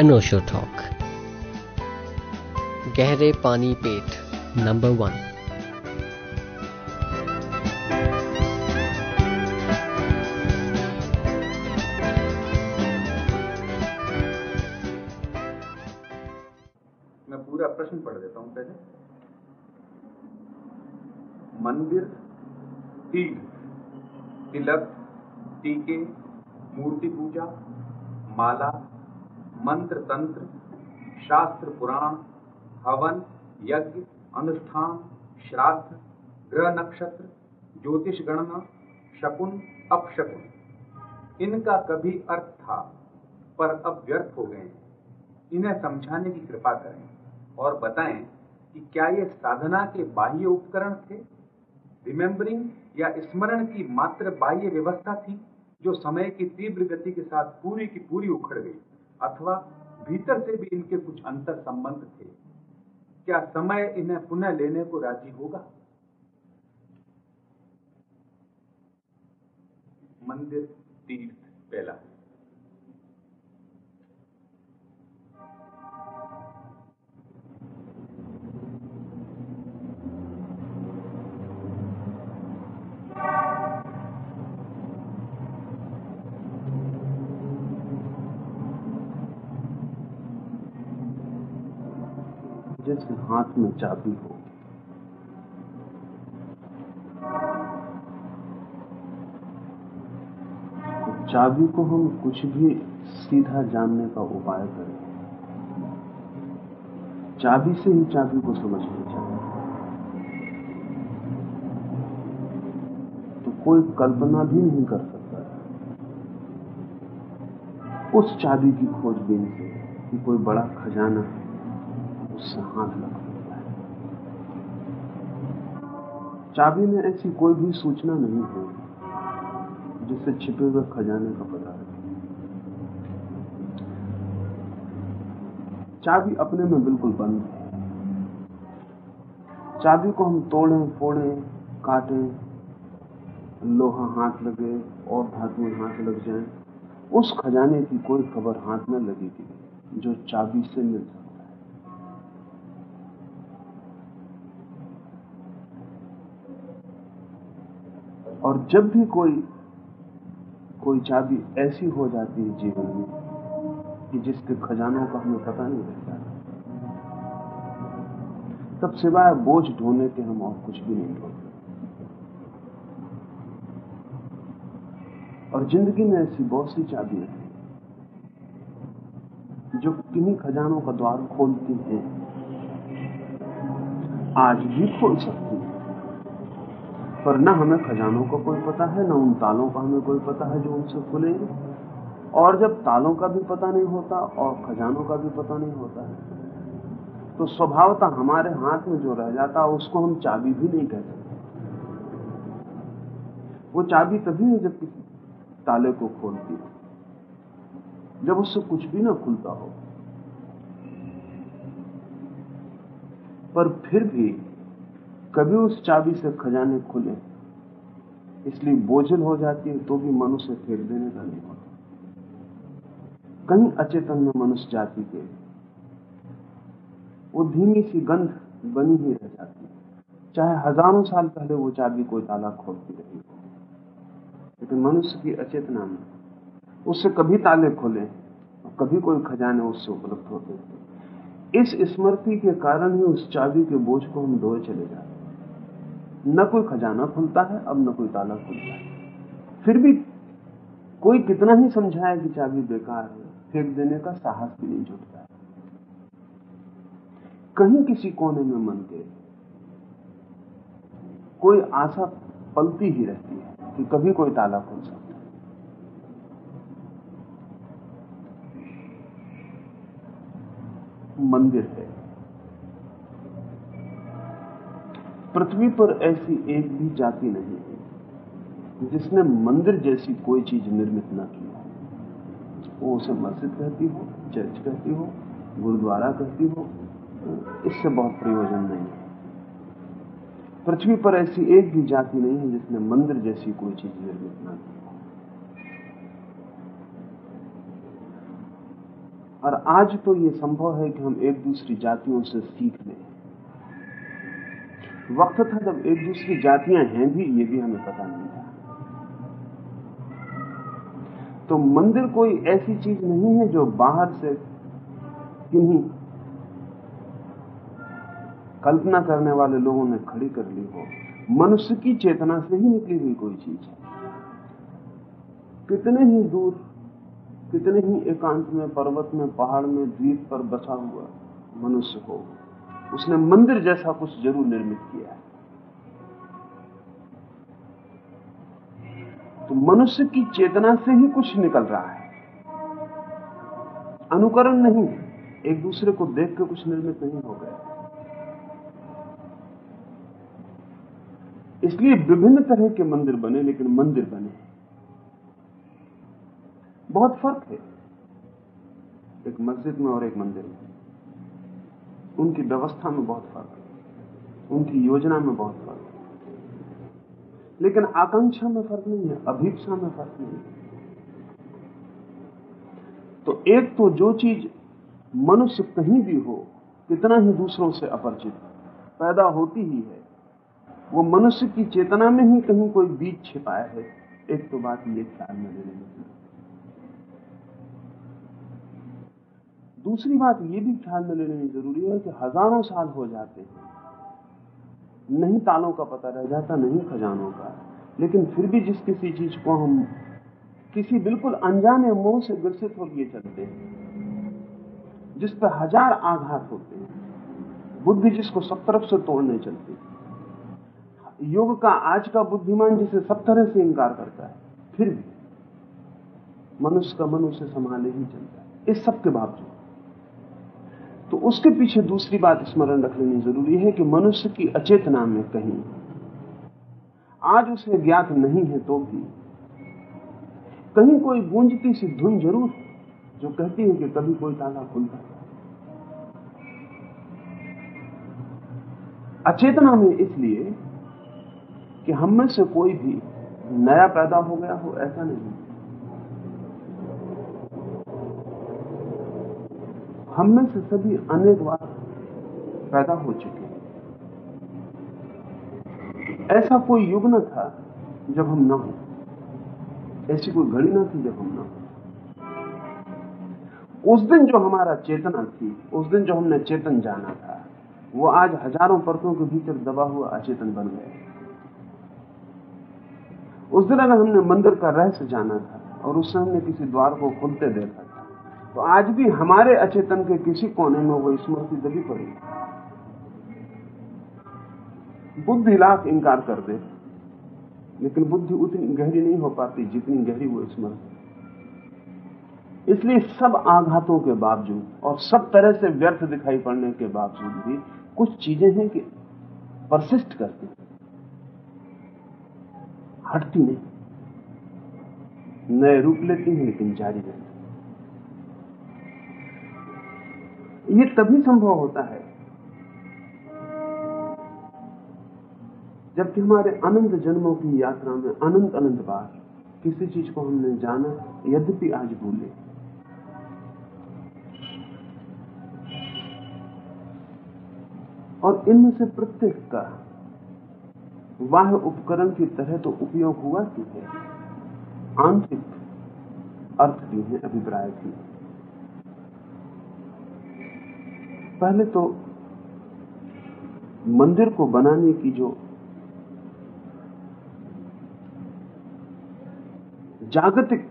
अनोशो talk गहरे पानी पेट number one मैं पूरा प्रश्न पढ़ देता हूँ पहले। मंदिर, तीर्थ, तिलक, टीके, मूर्ति पूजा, माला मंत्र तंत्र, शास्त्र पुराण, हवन, यज्ञ, अनुष्ठान, श्राद्ध, ग्रह नक्षत्र, ज्योतिष गणना, शकुन, अपशकुन। इनका कभी अर्थ था, पर अब व्यर्थ हो गए इन्हें समझाने की कृपा करें और बताएँ कि क्या ये साधना के बाह्य उपकरण थे? रिमेम्बरिंग या स्मरण की मात्र बाह्य व्यवस्था थी, जो समय की तीव्र गति के साथ पूरी की पूरी उखड़ गई। अथवा भीतर से भी इनके कुछ अंतर संबंध थे। क्या समय इन्हें पुनः लेने को राज़ी होगा? मंदिर तीर्थ पहला जैसे हाथ में चाबी हो। चाबी को हम कुछ भी सीधा जानने का उपाय करें। चाबी से ही चाबी को समझना चाहिए। तो कोई कल्पना भी नहीं कर सकता उस चाबी की खोजबीन से कि कोई बड़ा खजाना है। उससे हाथ लगा है। चाबी में ऐसी कोई भी सूचना नहीं है, जिससे छिपे हुए खजाने का पता लगे। चाबी अपने में बिल्कुल बंद है। चाबी को हम तोड़ें, फोड़ें, काटें, लोहा हाथ लगे और धातुएँ हाथ लग जाएँ, उस खजाने की कोई खबर हाथ में लगेगी जो चाबी से मिल सकती और जब भी कोई कोई चाबी ऐसी हो जाती है जीवन में कि जिसके खजानों का हमें पता नहीं रहता, तब सिवाय बोझ ढोने के हम और कुछ भी नहीं ढोते। और ज़िंदगी में ऐसी बहुत सी चाबियाँ हैं, जो किन्हीं खजानों का द्वार खोलती हैं। आज भी खोल सकती पर न हमें खजानों का कोई पता है, न उन तालों का हमें कोई पता है जो उनसे खुलेंगे और जब तालों का भी पता नहीं होता और खजानों का भी पता नहीं होता है तो स्वभावता हमारे हाथ में जो रह जाता है, उसको हम चाबी भी नहीं कह सकते वो चाबी तभी है जब किसी ताले को खोलती है, जब उससे कुछ भी ना खुलता हो। पर फिर भी कभी उस चाबी से खजाने खुले, इसलिए बोझल हो जाती है तो भी मनुष्य फेंक देने का नहीं होता। कहीं अचेतन में मनुष्य जाति के, वो धीमी सी गंध बनी ही रह जाती है। चाहे हज़ारों साल पहले वो चाबी कोई ताला खोलती रही हो, लेकिन मनुष्य की अचेतना में उससे कभी ताले खोले और कभी कोई खजाने उससे उपलब्ध होते थे इस स्मृति के कारण ही उस चाबी के बोझ को हम ढोए चले जाते न कोई खजाना खुलता है, अब न कोई ताला खुलता है। फिर भी कोई कितना ही समझाए कि चाबी बेकार है, फेंक देने का साहस भी नहीं जुटता कहीं किसी कोने में मन के कोई आशा पलती ही रहती है कि कभी कोई ताला खुल सकता मंदिर है। पृथ्वी पर ऐसी एक भी जाति नहीं है, जिसने मंदिर जैसी कोई चीज़ निर्मित ना की वो उसे मस्जिद कहती हो, चर्च कहती हो, गुरुद्वारा कहती हो, इससे बहुत प्रयोजन नहीं है। पृथ्वी पर ऐसी एक भी जाति नहीं है, जिसने मंदिर जैसी कोई चीज़ निर्मित ना की और आज तो ये संभव है कि हम एक दूसरी जातियों से सीख लें। वक्त था जब एक दूसरी जातियाँ हैं भी, ये भी हमें पता नहीं था। तो मंदिर कोई ऐसी चीज़ नहीं है जो बाहर से किन्हीं कल्पना करने वाले लोगों ने खड़ी कर ली हो। मनुष्य की चेतना से ही निकली हुई कोई चीज़ है। कितने ही दूर, कितने ही एकांत में, पर्वत में, पहाड़ में, द्वीप पर बसा हुआ मनुष्य हो उसने मंदिर जैसा कुछ ज़रूर निर्मित किया है। तो मनुष्य की चेतना से ही कुछ निकल रहा है। अनुकरण नहीं एक दूसरे को देख के कुछ निर्मित नहीं हो गया। इसलिए विभिन्न तरह के मंदिर बने, लेकिन मंदिर बने। बहुत फ़र्क है। एक मस्जिद में और एक मंदिर में। उनकी व्यवस्था में बहुत फ़र्क उनकी योजना में बहुत फ़र्क लेकिन आकांक्षा में फ़र्क नहीं है अभीपसा में फ़र्क नहीं है। तो एक तो जो चीज़ मनुष्य कहीं भी हो, कितना ही दूसरों से अपरिचित पैदा होती ही है, वो मनुष्य की चेतना में ही कहीं कोई बीज छिपाया है। एक तो बात ये ख्याल में लेने में दूसरी बात ये भी ख्याल में लेने ज़रूरी है कि हज़ारों साल हो जाते हैं। नहीं तालों का पता रह जाता, नहीं खजानों का। लेकिन फिर भी जिस किसी चीज़ को हम किसी बिल्कुल अनजाने मोह से ग्रसित लिए चलते हैं, जिस पर हज़ार आघात होते हैं, बुद्धि जिसको सब तरफ़ से तोड़ने चलती। योग का, आज का बुद्धिमान जिसे सब तरह से इंकार करता है, फिर भी मनुष्य का मन उसे संभाले ही चलता। है इस सब के बावजूद। तो उसके पीछे दूसरी बात स्मरण रख लेनी ज़रूरी है कि मनुष्य की अचेतना में कहीं आज उसे ज्ञात नहीं है तो भी। कहीं कोई गूंजती सी धुन ज़रूर जो कहती है कि कभी कोई ताला खुलता अचेतना में इसलिए कि हम में से कोई भी नया पैदा हो गया हो, ऐसा नहीं। हम में से सभी अनेक बार पैदा हो चुके ऐसा कोई युग न था जब हम न हो। ऐसी कोई घड़ी न थी जब हम न हो। उस दिन जो हमारा चेतना थी, उस दिन जो हमने चेतन जाना था, वो आज हज़ारों परतों के भीतर दबा हुआ अचेतन बन गया उस दिन अगर हमने मंदिर का रहस्य जाना था और उससे हमने किसी द्वार को खुलते देखा तो आज भी हमारे अचेतन के किसी कोने में वो स्मृति दबी पड़ी। बुद्धि लाख इंकार कर दे, लेकिन बुद्धि उतनी गहरी नहीं हो पाती जितनी गहरी वो स्मृति। इसलिए सब आघातों के बावजूद और सब तरह से व्यर्थ दिखाई पड़ने के बावजूद भी कुछ चीज़ें हैं कि परसिस्ट करती हटती नहीं। नए रूप लेती हैं, लेकिन जारी रहती ये तभी संभव होता है जबकि हमारे अनंत जन्मों की यात्रा में अनंत अनंत बार किसी चीज़ को हमने जाना, यद्यपि आज भूले। और इनमें से प्रत्येक का वाह उपकरण की तरह तो उपयोग हुआ ही है? आंतरिक अर्थ भी है, अभिप्राय भी। पहले तो मंदिर को बनाने की जो जागतिक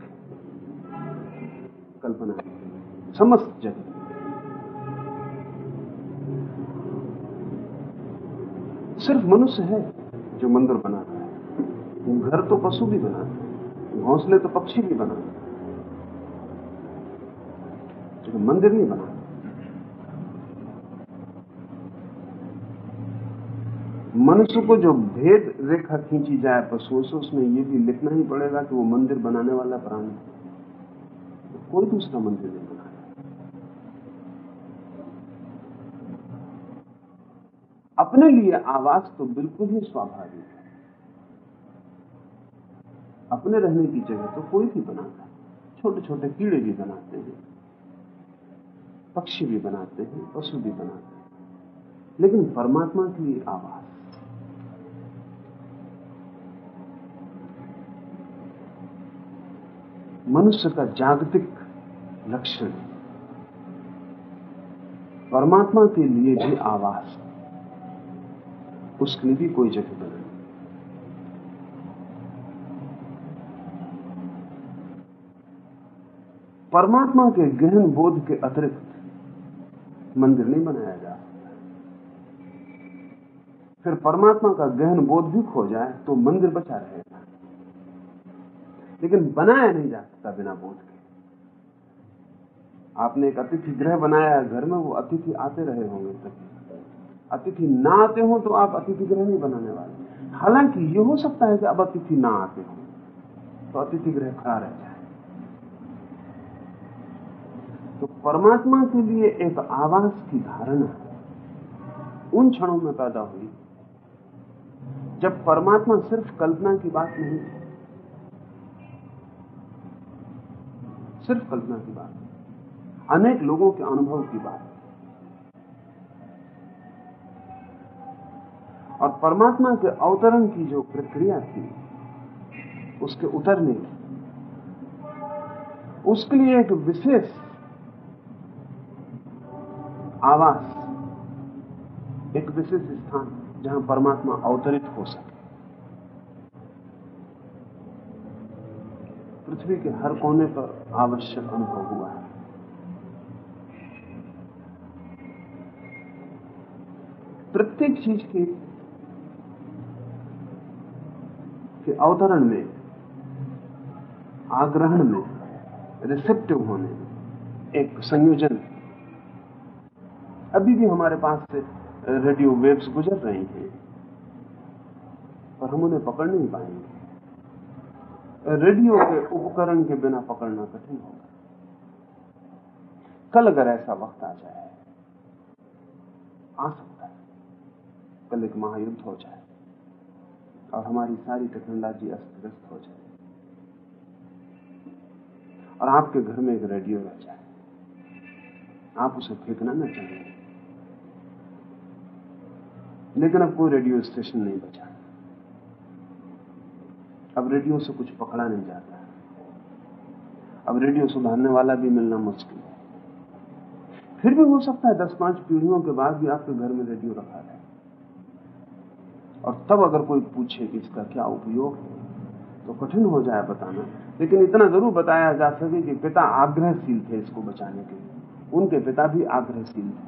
कल्पना समस्त जगत। सिर्फ़ मनुष्य है जो मंदिर बनाता है। घर तो पशु भी बनाते हैं, घोंसले तो पक्षी भी बनाते हैं। लेकिन मंदिर नहीं बनाते मनुष्य को जो भेद रेखा खींची जाए पशुओं से उसमें यह भी लिखना ही पड़ेगा कि वो मंदिर बनाने वाला प्राणी तो कोई दूसरा मंदिर नहीं बना अपने लिए आवास तो बिल्कुल ही स्वाभाविक है। अपने रहने की जगह तो कोई भी बनाता है। छोटे छोटे कीड़े भी बनाते हैं, पक्षी भी बनाते हैं, पशु भी बनाते हैं। लेकिन परमात्मा के लिए आवास मनुष्य का जागतिक लक्षण परमात्मा के लिए भी आवास उसके लिए भी कोई जगह बनाई परमात्मा के गहन बोध के अतिरिक्त मंदिर नहीं बनाया जा फिर परमात्मा का गहन बोध भी खो जाए तो मंदिर बचा रहेगा। लेकिन बनाया नहीं जा सकता बिना बोध के। आपने एक अतिथि गृह बनाया घर में, वो अतिथि आते रहे होंगे अतिथि ना आते हो तो आप अतिथि गृह नहीं बनाने वाले। हालाँकि ये हो सकता है कि अब अतिथि ना आते हो तो अतिथि गृह खड़ा रह जाए। तो परमात्मा के लिए एक आवास की धारणा उन क्षणों में पैदा हुई, जब परमात्मा सिर्फ़ कल्पना की बात नहीं थी। सिर्फ़ कल्पना की बात अनेक लोगों के अनुभव की बात और परमात्मा के अवतरण की जो प्रक्रिया थी, उसके उतरने की, उसके लिए एक विशेष आवास, एक विशेष स्थान जहाँ परमात्मा अवतरित हो सके। पृथ्वी के हर कोने पर आवश्यक अनुभव हुआ है। प्रत्येक चीज़ की के अवतरण में, आग्रहण में रिसेप्टिव होने में एक संयोजन अभी भी हमारे पास से रेडियो वेव्स गुजर रही हैं, पर हम उन्हें पकड़ नहीं पाएँगे। रेडियो के उपकरण के बिना पकड़ना कठिन होगा। कल अगर ऐसा वक्त आ जाए, आ सकता है। कल एक महायुद्ध हो जाए और हमारी सारी टेक्नोलॉजी अस्त व्यस्त हो जाए। और आपके घर में एक रेडियो रह जाए। आप उसे फेंकना न चाहेंगे लेकिन अब कोई रेडियो स्टेशन नहीं बचा। अब रेडियो से कुछ पकड़ा नहीं जाता अब रेडियो सुधारने वाला भी मिलना मुश्किल है। फिर भी हो सकता है दस पाँच पीढ़ियों के बाद भी आपके घर में रेडियो रखा है और तब अगर कोई पूछे कि इसका क्या उपयोग है तो कठिन हो जाए बताना। लेकिन इतना ज़रूर बताया जा सके कि पिता आग्रहशील थे इसको बचाने के लिए। उनके पिता भी आग्रहशील थे।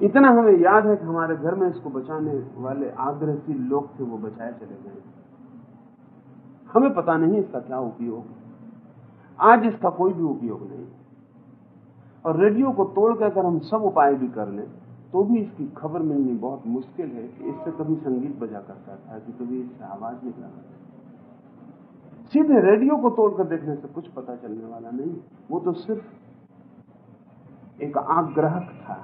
इतना हमें याद है कि हमारे घर में इसको बचाने वाले आग्रहशील लोग थे, वो बचाए चले गए। हमें पता नहीं इसका क्या उपयोग आज इसका कोई भी उपयोग नहीं। और रेडियो को तोड़ अगर हम सब उपाय भी कर लें तो भी इसकी खबर मिलनी बहुत मुश्किल है कि इससे कभी संगीत बजा करता था, कि कभी इससे आवाज़ निकला करता सीधे रेडियो को तोड़कर देखने से कुछ पता चलने वाला नहीं। वो तो सिर्फ़ एक आग्रहक था,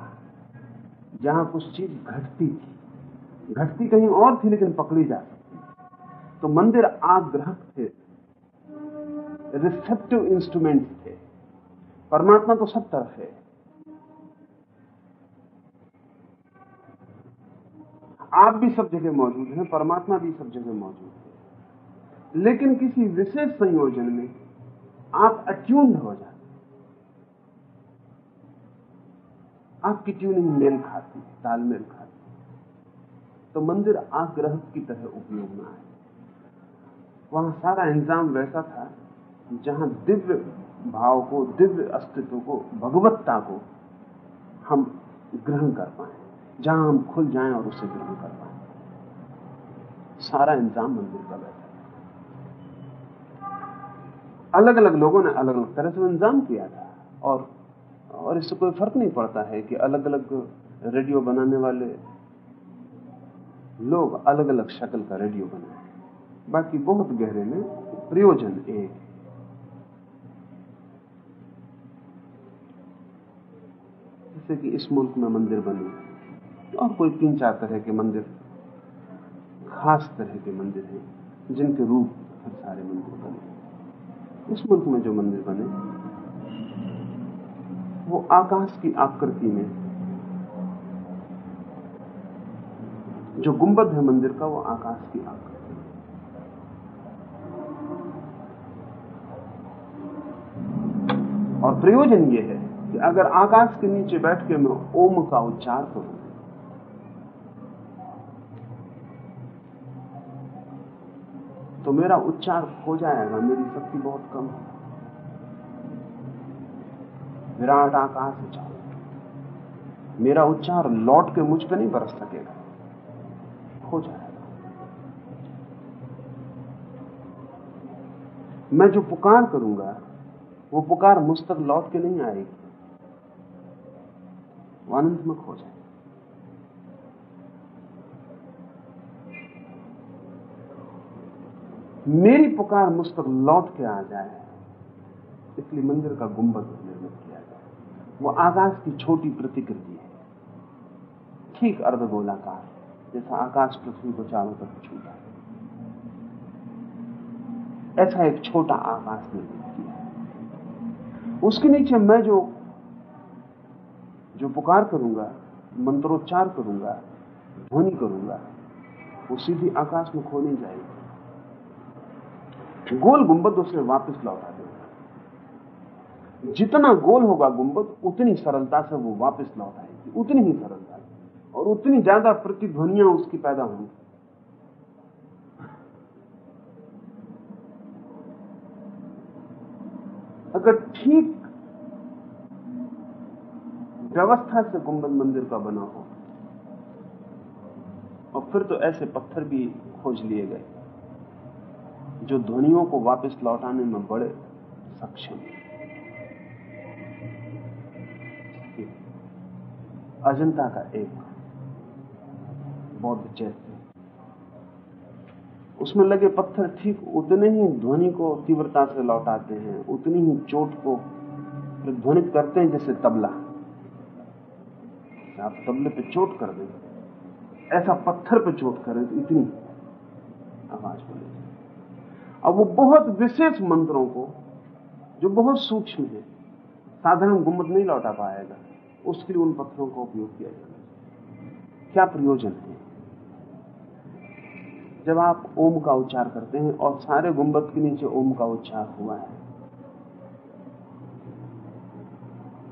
जहाँ कुछ चीज़ घटती थी। घटती कहीं और थी, लेकिन पकड़ी जा सकती तो मंदिर आग्रहक थे। रिसेप्टिव इंस्ट्रूमेंट थे। परमात्मा तो सब तरफ़ है। आप भी सब जगह मौजूद हैं, परमात्मा भी सब जगह मौजूद है। लेकिन किसी विशेष संयोजन में आप अट्यून्ड हो जाते आपकी ट्यूनिंग मेल खाती, तालमेल खाती। तो मंदिर आग्रह की तरह उपयोग में आए। वहाँ सारा इंतज़ाम वैसा था जहाँ दिव्य भाव को, दिव्य अस्तित्व को, भगवत्ता को हम ग्रहण कर पाए, जहाँ हम खुल जाएँ और उसे ग्रहण कर पाए। सारा इंतज़ाम मंदिर का बैठा अलग अलग लोगों ने अलग अलग तरह से इंतज़ाम किया था और और इससे कोई फ़र्क नहीं पड़ता है कि अलग अलग रेडियो बनाने वाले लोग अलग अलग शक्ल का रेडियो बनाए। बाकी बहुत गहरे में प्रयोजन एक जैसे कि इस मुल्क में मंदिर बने। और कोई तीन चार तरह के मंदिर खास तरह के मंदिर हैं, जिनके रूप हर सारे मंदिर बने। इस मुल्क में जो मंदिर बने, वो आकाश की आकृति में, जो गुंबद है मंदिर का, वो आकाश की आकृति। और प्रयोजन यह है कि अगर आकाश के नीचे बैठ के मैं ओम का उच्चार करूँ। तो मेरा उच्चार हो जाएगा, मेरी शक्ति बहुत कम है। विराट आकाश उच्चार मेरा उच्चार लौट के मुझ पर नहीं बरस सकेगा। हो जाएगा। मैं जो पुकार करूँगा वो पुकार मुझ तक लौट के नहीं आएगी वो अनंतमक हो जाए। मेरी पुकार मुझ तक लौट के आ जाए, इसलिए मंदिर का गुंबद निर्मित किया जाए। वो आकाश की छोटी प्रतिकृति है। ठीक अर्धगोलाकार जैसा आकाश पृथ्वी को चारों तरफ़ छूटा ऐसा एक छोटा आकाश निर्मित उसके नीचे मैं जो जो पुकार करूँगा, मंत्रोच्चार करूँगा, ध्वनि करूँगा, वो सीधी आकाश में खो नहीं जाएगी। गोल गुंबद उसे वापस लौटा देगा। जितना गोल होगा गुंबद, उतनी सरलता से वो वापस लौट आएगी। उतनी ही सरलता और उतनी ज़्यादा प्रतिध्वनियाँ उसकी पैदा होंगी। अगर ठीक व्यवस्था से गुंबद मंदिर का बना हो, और फिर तो ऐसे पत्थर भी खोज लिए गए, जो ध्वनियों को वापस लौटाने में बड़े सक्षम अजंता का एक बौद्ध चैत्य उसमें लगे पत्थर ठीक उतने ही ध्वनि को तीव्रता से लौटाते हैं, उतनी ही चोट को ध्वनित करते हैं जैसे तबला। आप तबले पे चोट कर दें, ऐसा पत्थर पे चोट करें तो इतनी आवाज़ बोलेगी अब वो बहुत विशेष मंत्रों को, जो बहुत सूक्ष्म है, साधारण गुम्मत नहीं लौटा पाएगा, उसके लिए उन पत्थरों का उपयोग किया जाना क्या प्रयोजन है? जब आप ओम का उच्चार करते हैं और सारे गुंबद के नीचे ओम का उच्चार हुआ है,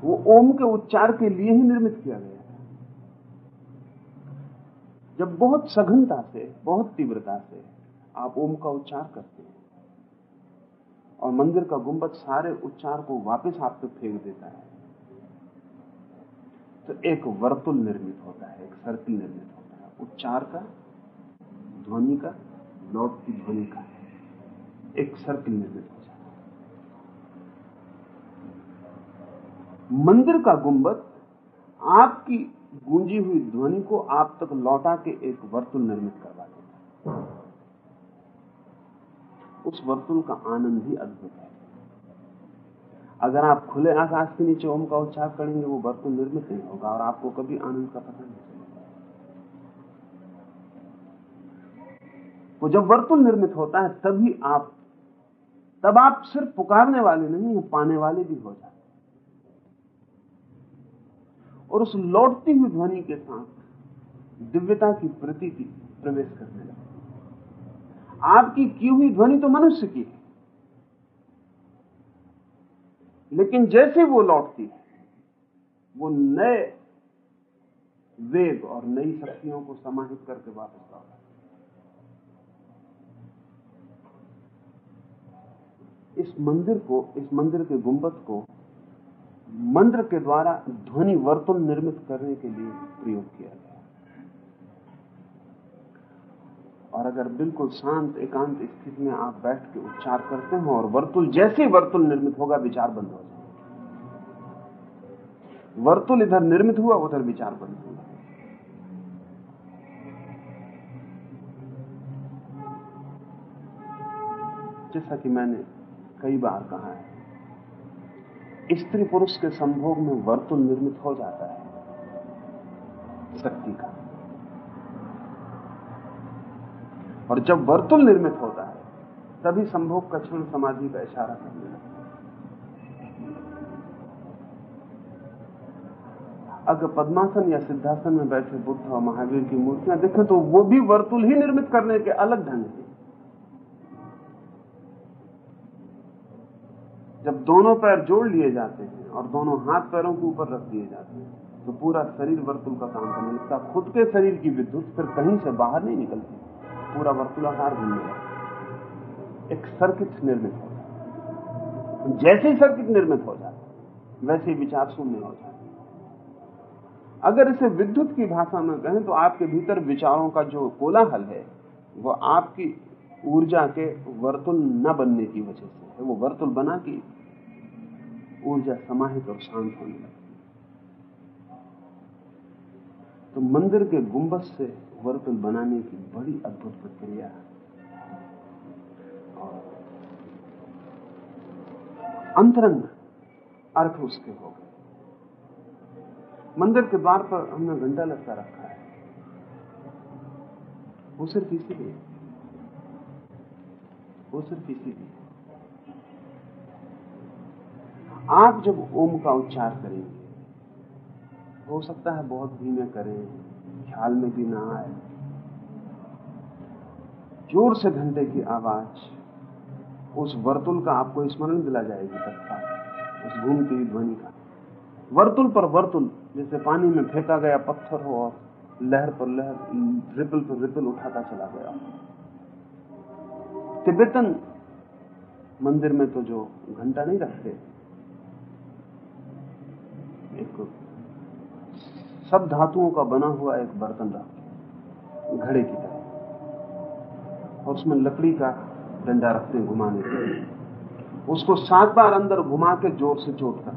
वो ओम के उच्चार के लिए ही निर्मित किया गया है। जब बहुत सघनता से, बहुत तीव्रता से आप ओम का उच्चार करते हैं और मंदिर का गुंबद सारे उच्चार को वापस आप पे फेंक देता है तो एक वर्तुल निर्मित होता है, एक सर्किल निर्मित होता है। उच्चार का ध्वनि का लौटती ध्वनि का, एक सर्किल निर्मित हो मंदिर का गुंबद, आपकी गूंजी हुई ध्वनि को आप तक लौटा के एक वर्तुल निर्मित करवा देता उस वर्तुल का आनंद ही अद्भुत है। अगर आप खुले आकाश के नीचे ओम का उच्चार करेंगे, वो वर्तुल निर्मित नहीं होगा और आपको कभी आनंद का पता नहीं वो जब वर्तुल निर्मित होता है, तभी आप, तब आप सिर्फ़ पुकारने वाले नहीं हैं, पाने वाले भी हो जाते और उस लौटती हुई ध्वनि के साथ दिव्यता की प्रतीति प्रवेश करने लगती आपकी की हुई ध्वनि तो मनुष्य की है। लेकिन जैसे वो लौटती है, वो नए वेग और नई शक्तियों को समाहित करके वापस लौटा इस मंदिर को, इस मंदिर के गुंबद को मंत्र के द्वारा ध्वनि वर्तुल निर्मित करने के लिए प्रयोग किया गया और अगर बिल्कुल शांत, एकांत स्थिति में आप बैठ के उच्चार करते हैं और वर्तुल, जैसे वर्तुल निर्मित होगा, विचार बंद हो जाए वर्तुल इधर निर्मित हुआ, उधर विचार बंद हुआ। जैसा कि मैंने कई बार कहा है। स्त्री पुरुष के संभोग में वर्तुल निर्मित हो जाता है। शक्ति का। और जब वर्तुल निर्मित होता है, तभी संभोग का क्षण समाधि का इशारा करने लगता है। अगर पद्मासन या सिद्धासन में बैठे बुद्ध और महावीर की मूर्तियाँ देखें तो वो भी वर्तुल ही निर्मित करने के अलग ढंग से। दोनों पैर जोड़ लिए जाते हैं और दोनों हाथ पैरों के ऊपर रख दिए जाते हैं। तो पूरा शरीर वर्तुल का काम करने लगता खुद के शरीर की विद्युत फिर कहीं से बाहर नहीं निकलती। पूरा वर्तुलाकार घूमने लगता एक सर्किट निर्मित हो जाता जैसे ही सर्किट निर्मित हो जाता वैसे ही विचार शून्य हो जाता अगर इसे विद्युत की भाषा में कहें तो आपके भीतर विचारों का जो कोलाहल है, वो आपकी ऊर्जा के वर्तुल न बनने की वजह से है। वो वर्तुल बना की ऊर्जा समाहित और शांत होने लगती तो मंदिर के गुंबद से वर्तुल बनाने की बड़ी अद्भुत प्रक्रिया और अंतरंग अर्थ उसके हो गए। मंदिर के द्वार पर हमने घंटा लगता रखा है। वो सिर्फ़ इसीलिए। वो सिर्फ़ इसीलिए। आप जब ओम का उच्चार करेंगे हो सकता है बहुत धीमे करें, ख्याल में भी ना आए। ज़ोर से घंटे की आवाज़, उस वर्तुल का आपको स्मरण दिला जाएगी तत्काल, उस घूमती हुई ध्वनि का। वर्तुल पर वर्तुल, जैसे पानी में फेंका गया पत्थर हो और लहर पर लहर, रिपल पर रिपल उठाता चला गया। तिब्बतन मंदिर में तो जो घंटा नहीं रखते एक सब धातुओं का बना हुआ एक बर्तन रखते घड़े की तरह। और उसमें लकड़ी का डंडा रखते घुमाने के लिए। उसको सात बार अंदर घुमा के ज़ोर से चोट कर।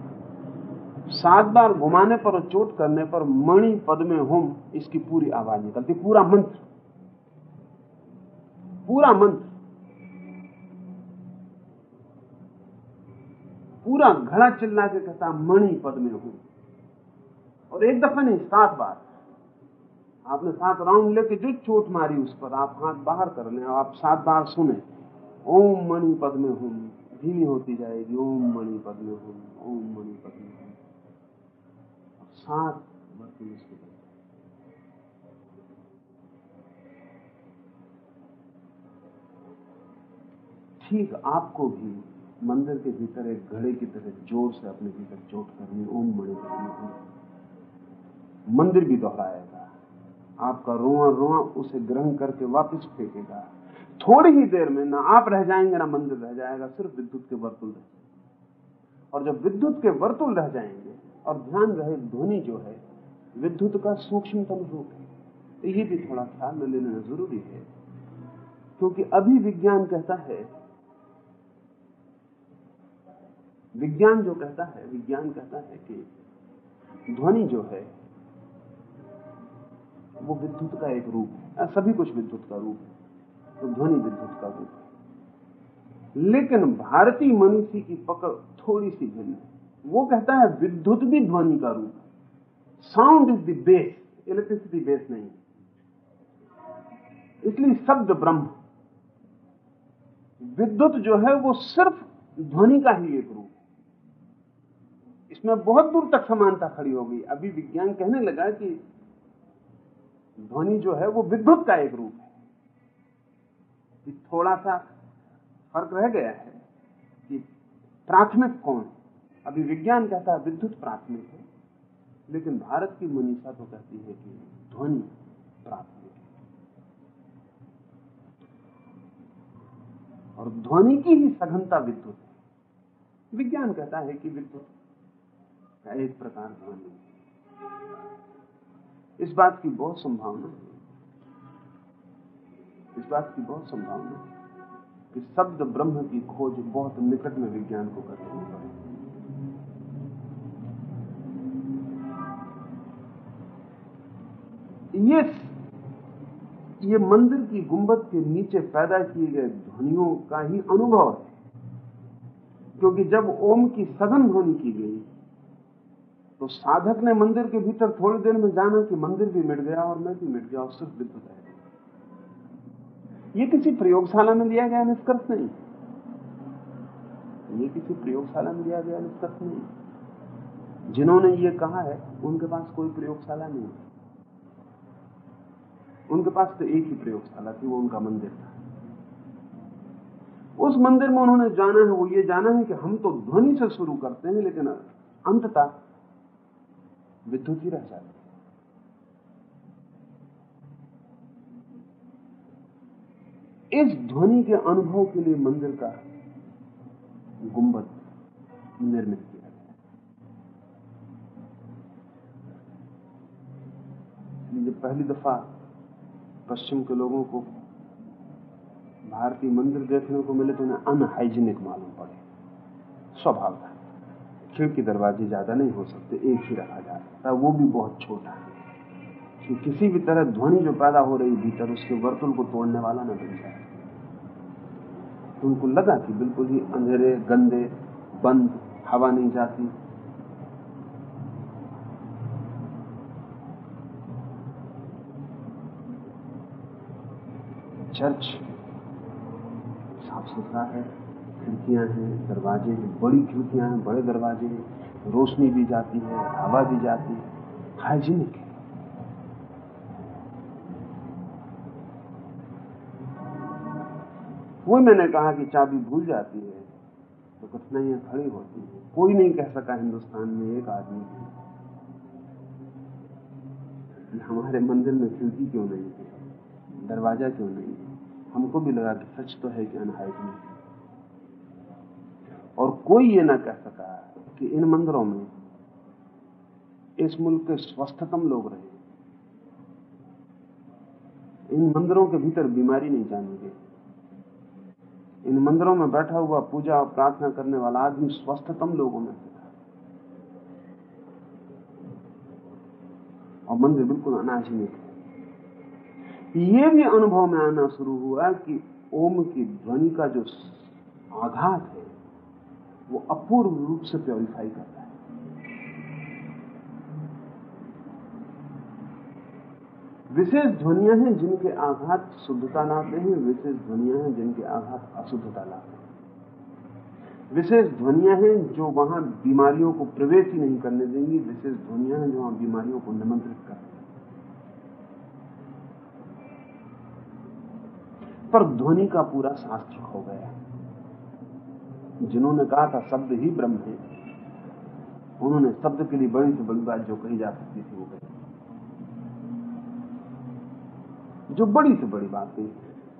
सात बार घुमाने पर और चोट करने पर मणि पद में होम, इसकी पूरी आवाज़ निकलती, पूरा मंत्र। पूरा मंत्र। पूरा घड़ा चिल्ला के कहता, मणि पद में हूँ। और एक दफ़ा नहीं, सात बार। आपने सात राउंड लेके जो चोट मारी उस पर आप हाथ बाहर कर लें, आप सात बार सुने, ओम मणि पद में हूँ, धीमी होती जाएगी, ओम मणि पद में हूँ, ओम मणि पद में हूँ। सात ठीक आपको भी मंदिर के भीतर एक घड़े की तरह ज़ोर से अपने भीतर चोट करनी ओम मणि मंदिर भी दोहराएगा। आपका रोआ रोआ उसे ग्रहण करके वापस फेंकेगा। थोड़ी ही देर में ना आप रह जाएँगे, ना मंदिर रह जाएगा, सिर्फ़ विद्युत के वर्तुल रह और जब विद्युत के वर्तुल रह जाएँगे और ध्यान रहे ध्वनि जो है, विद्युत का सूक्ष्मतम रूप है। तो ये भी थोड़ा ख्याल में लेना ज़रूरी है, क्योंकि अभी विज्ञान कहता है विज्ञान जो कहता है, विज्ञान कहता है कि ध्वनि जो है, वो विद्युत का एक रूप है। सभी कुछ विद्युत का रूप है तो ध्वनि विद्युत का रूप है। लेकिन भारतीय मनुष्य की पकड़ थोड़ी सी भिन्न है। वो कहता है विद्युत भी ध्वनि का रूप है। Sound is the base electricity base नहीं। इसलिए शब्द ब्रह्म। विद्युत जो है, वो सिर्फ़ ध्वनि का ही एक रूप इसमें बहुत दूर तक समानता खड़ी हो गई। अभी विज्ञान कहने लगा कि ध्वनि जो है वो विद्युत का एक रूप है। थोड़ा सा फ़र्क रह गया है कि प्राथमिक कौन अभी विज्ञान कहता है विद्युत प्राथमिक है, लेकिन भारत की मनीषा तो कहती है कि ध्वनि प्राथमिक है। और ध्वनि की ही सघनता विद्युत है। विज्ञान कहता है कि विद्युत एक प्रकार ध्वनि इस बात की बहुत संभावना है। इस बात की बहुत संभावना है कि शब्द ब्रह्म की खोज बहुत निकट में विज्ञान को कर पड़ेगी ये ये मंदिर की गुंबद के नीचे पैदा किए गए ध्वनियों का ही अनुभव है। क्योंकि जब ओम की सघन ध्वनि की गई तो साधक ने मंदिर के भीतर थोड़ी देर में जाना कि मंदिर भी मिट गया और मैं भी मिट गया और सिर्फ़ विद्युत रह गया ये किसी प्रयोगशाला में लिया गया निष्कर्ष नहीं। ये किसी प्रयोगशाला में लिया गया निष्कर्ष नहीं। जिन्होंने ये कहा है, उनके पास कोई प्रयोगशाला नहीं उनके पास तो एक ही प्रयोगशाला थी, वो उनका मंदिर था। उस मंदिर में उन्होंने जाना है, वो ये जाना है कि हम तो ध्वनि से शुरू करते हैं, लेकिन अंततः विद्युत ही रह जाती इस ध्वनि के अनुभव के लिए मंदिर का गुंबद निर्मित किया गया जब पहली दफ़ा पश्चिम के लोगों को भारतीय मंदिर देखने को मिले तो उन्हें अनहाइजीनिक मालूम पड़े। स्वभाव था। खिड़की दरवाजे ज़्यादा नहीं हो सकते, एक ही रखा जा सकता वो भी बहुत छोटा है। कि किसी भी तरह ध्वनि जो पैदा हो रही भीतर, उसके वर्तुल को तोड़ने वाला न बन जाए। तो उनको लगा कि बिल्कुल ही अंधेरे, गंदे, बंद, हवा नहीं जाती। चर्च साफ़ सुथरा है। खिड़कियाँ हैं, दरवाजे हैं, बड़ी खिड़कियाँ हैं, बड़े दरवाजे हैं, रोशनी भी जाती है, हवा भी जाती है, हाइजीनिक है। वो मैंने कहा कि चाबी भूल जाती है तो कठिनाइयाँ खड़ी होती है। कोई नहीं कह सका हिंदुस्तान में एक आदमी हमारे मंदिर में खिड़की क्यों नहीं है, दरवाज़ा क्यों नहीं है? हमको भी लगा कि सच तो है कि अनहाइजीनिक और कोई ये ना कह सका कि इन मंदिरों में इस मुल्क के स्वस्थतम लोग रहे। इन मंदिरों के भीतर बीमारी नहीं जानी गई इन मंदिरों में बैठा हुआ पूजा और प्रार्थना करने वाला आदमी स्वस्थतम लोगों में से था। और मंदिर बिल्कुल अनाजनिक है। ये भी अनुभव में आना शुरू हुआ कि ओम की ध्वनि का जो आघात है वो अपूर्व रूप से प्योरीफाई करता है। विशेष ध्वनियाँ हैं जिनके आघात शुद्धता लाते हैं, विशेष ध्वनियाँ हैं जिनके आघात अशुद्धता लाते हैं। विशेष ध्वनियाँ हैं जो वहाँ बीमारियों को प्रवेश ही नहीं करने देंगी, विशेष ध्वनियाँ हैं जो वहाँ बीमारियों को निमंत्रित कर पर ध्वनि का पूरा शास्त्र हो गया। जिन्होंने कहा था, शब्द ही ब्रह्म है। उन्होंने शब्द के लिए बड़ी से बड़ी बात जो कही जा सकती थी, वो कही जो बड़ी से बड़ी बात थी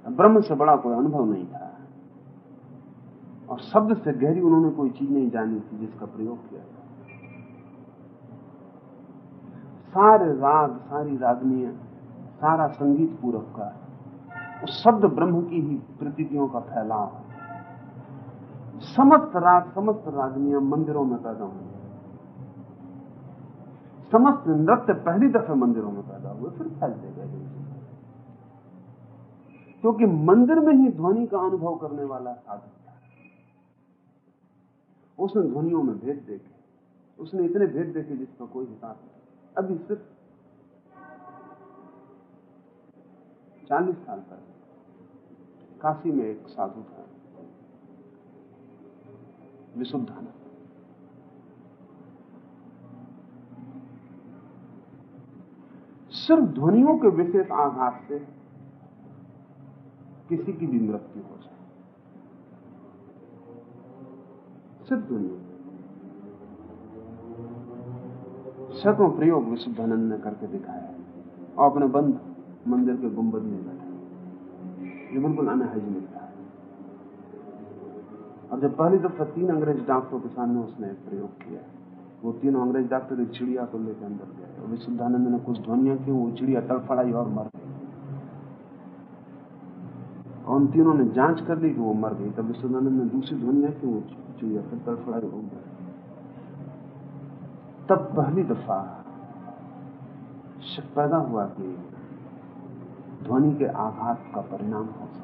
ब्रह्म से बड़ा कोई अनुभव नहीं था। और शब्द से गहरी उन्होंने कोई चीज़ नहीं जानी थी जिसका प्रयोग किया था। सारे राग, सारी रागनियाँ, सारा संगीत पूरक का, उस शब्द ब्रह्म की ही प्रतीतियों का फैलाव। समस्त राग समस्त रागनियाँ मंदिरों में पैदा हुई। समस्त नृत्य पहली दफे मंदिरों में पैदा हुए, फिर फैलते गए क्योंकि मंदिर में ही ध्वनि का अनुभव करने वाला साधक था। उसने ध्वनियों में भेद देखे। उसने इतने भेद देखे जिसका कोई हिसाब नहीं। अभी सिर्फ़ चालीस साल पहले, काशी में एक साधु था। विशुद्धानंद सिर्फ़ ध्वनियों के विशेष आघात से किसी की भी मृत्यु हो जाए। सिर्फ़ ध्वनियों सैकड़ों प्रयोग विशुद्धानंद ने करके दिखाया और अपने बंद मंदिर के गुंबद में बैठा ये बिल्कुल अनहाइजीनिक और जब पहली दफ़ा तीन अंग्रेज़ डॉक्टरों के सामने उसने प्रयोग किया, वो तीनों अंग्रेज़ डॉक्टर एक चिड़िया को लेकर अंदर गए और विशुद्धानंद ने कुछ ध्वनिया की वो चिड़िया तड़फड़ाई और मर गई। और उन तीनों ने जाँच कर ली कि वो मर गई, तब विशुद्धानंद ने दूसरी ध्वनिया की वो चिड़िया फिर तड़फड़ाई हो गई। तब पहली दफ़ा शक पैदा हुआ कि ध्वनि के आघात का परिणाम है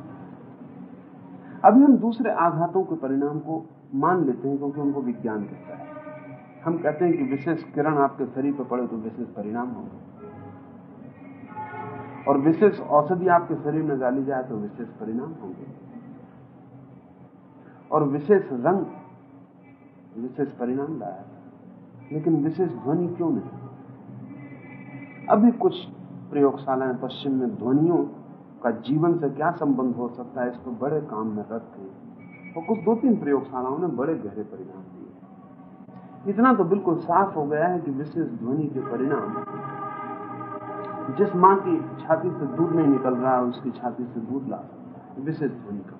अभी हम दूसरे आघातों के परिणाम को मान लेते हैं क्योंकि उनको विज्ञान कहता है। हम कहते हैं कि विशेष किरण आपके शरीर पर पड़े तो विशेष परिणाम होंगे। और विशेष औषधि आपके शरीर में डाली जाए तो विशेष परिणाम होंगे। और विशेष रंग, विशेष परिणाम लाया लेकिन विशेष ध्वनि क्यों नहीं? अभी कुछ प्रयोगशालाएँ पश्चिम में ध्वनियों का जीवन से क्या संबंध हो सकता है? इसको बड़े काम में रख गए और कुछ दो तीन प्रयोगशालाओं ने बड़े गहरे परिणाम दिए इतना तो बिल्कुल साफ़ हो गया है कि विशेष ध्वनि के परिणाम, जिस माँ की छाती से दूध नहीं निकल रहा है उसकी छाती से दूध ला विशेष ध्वनि का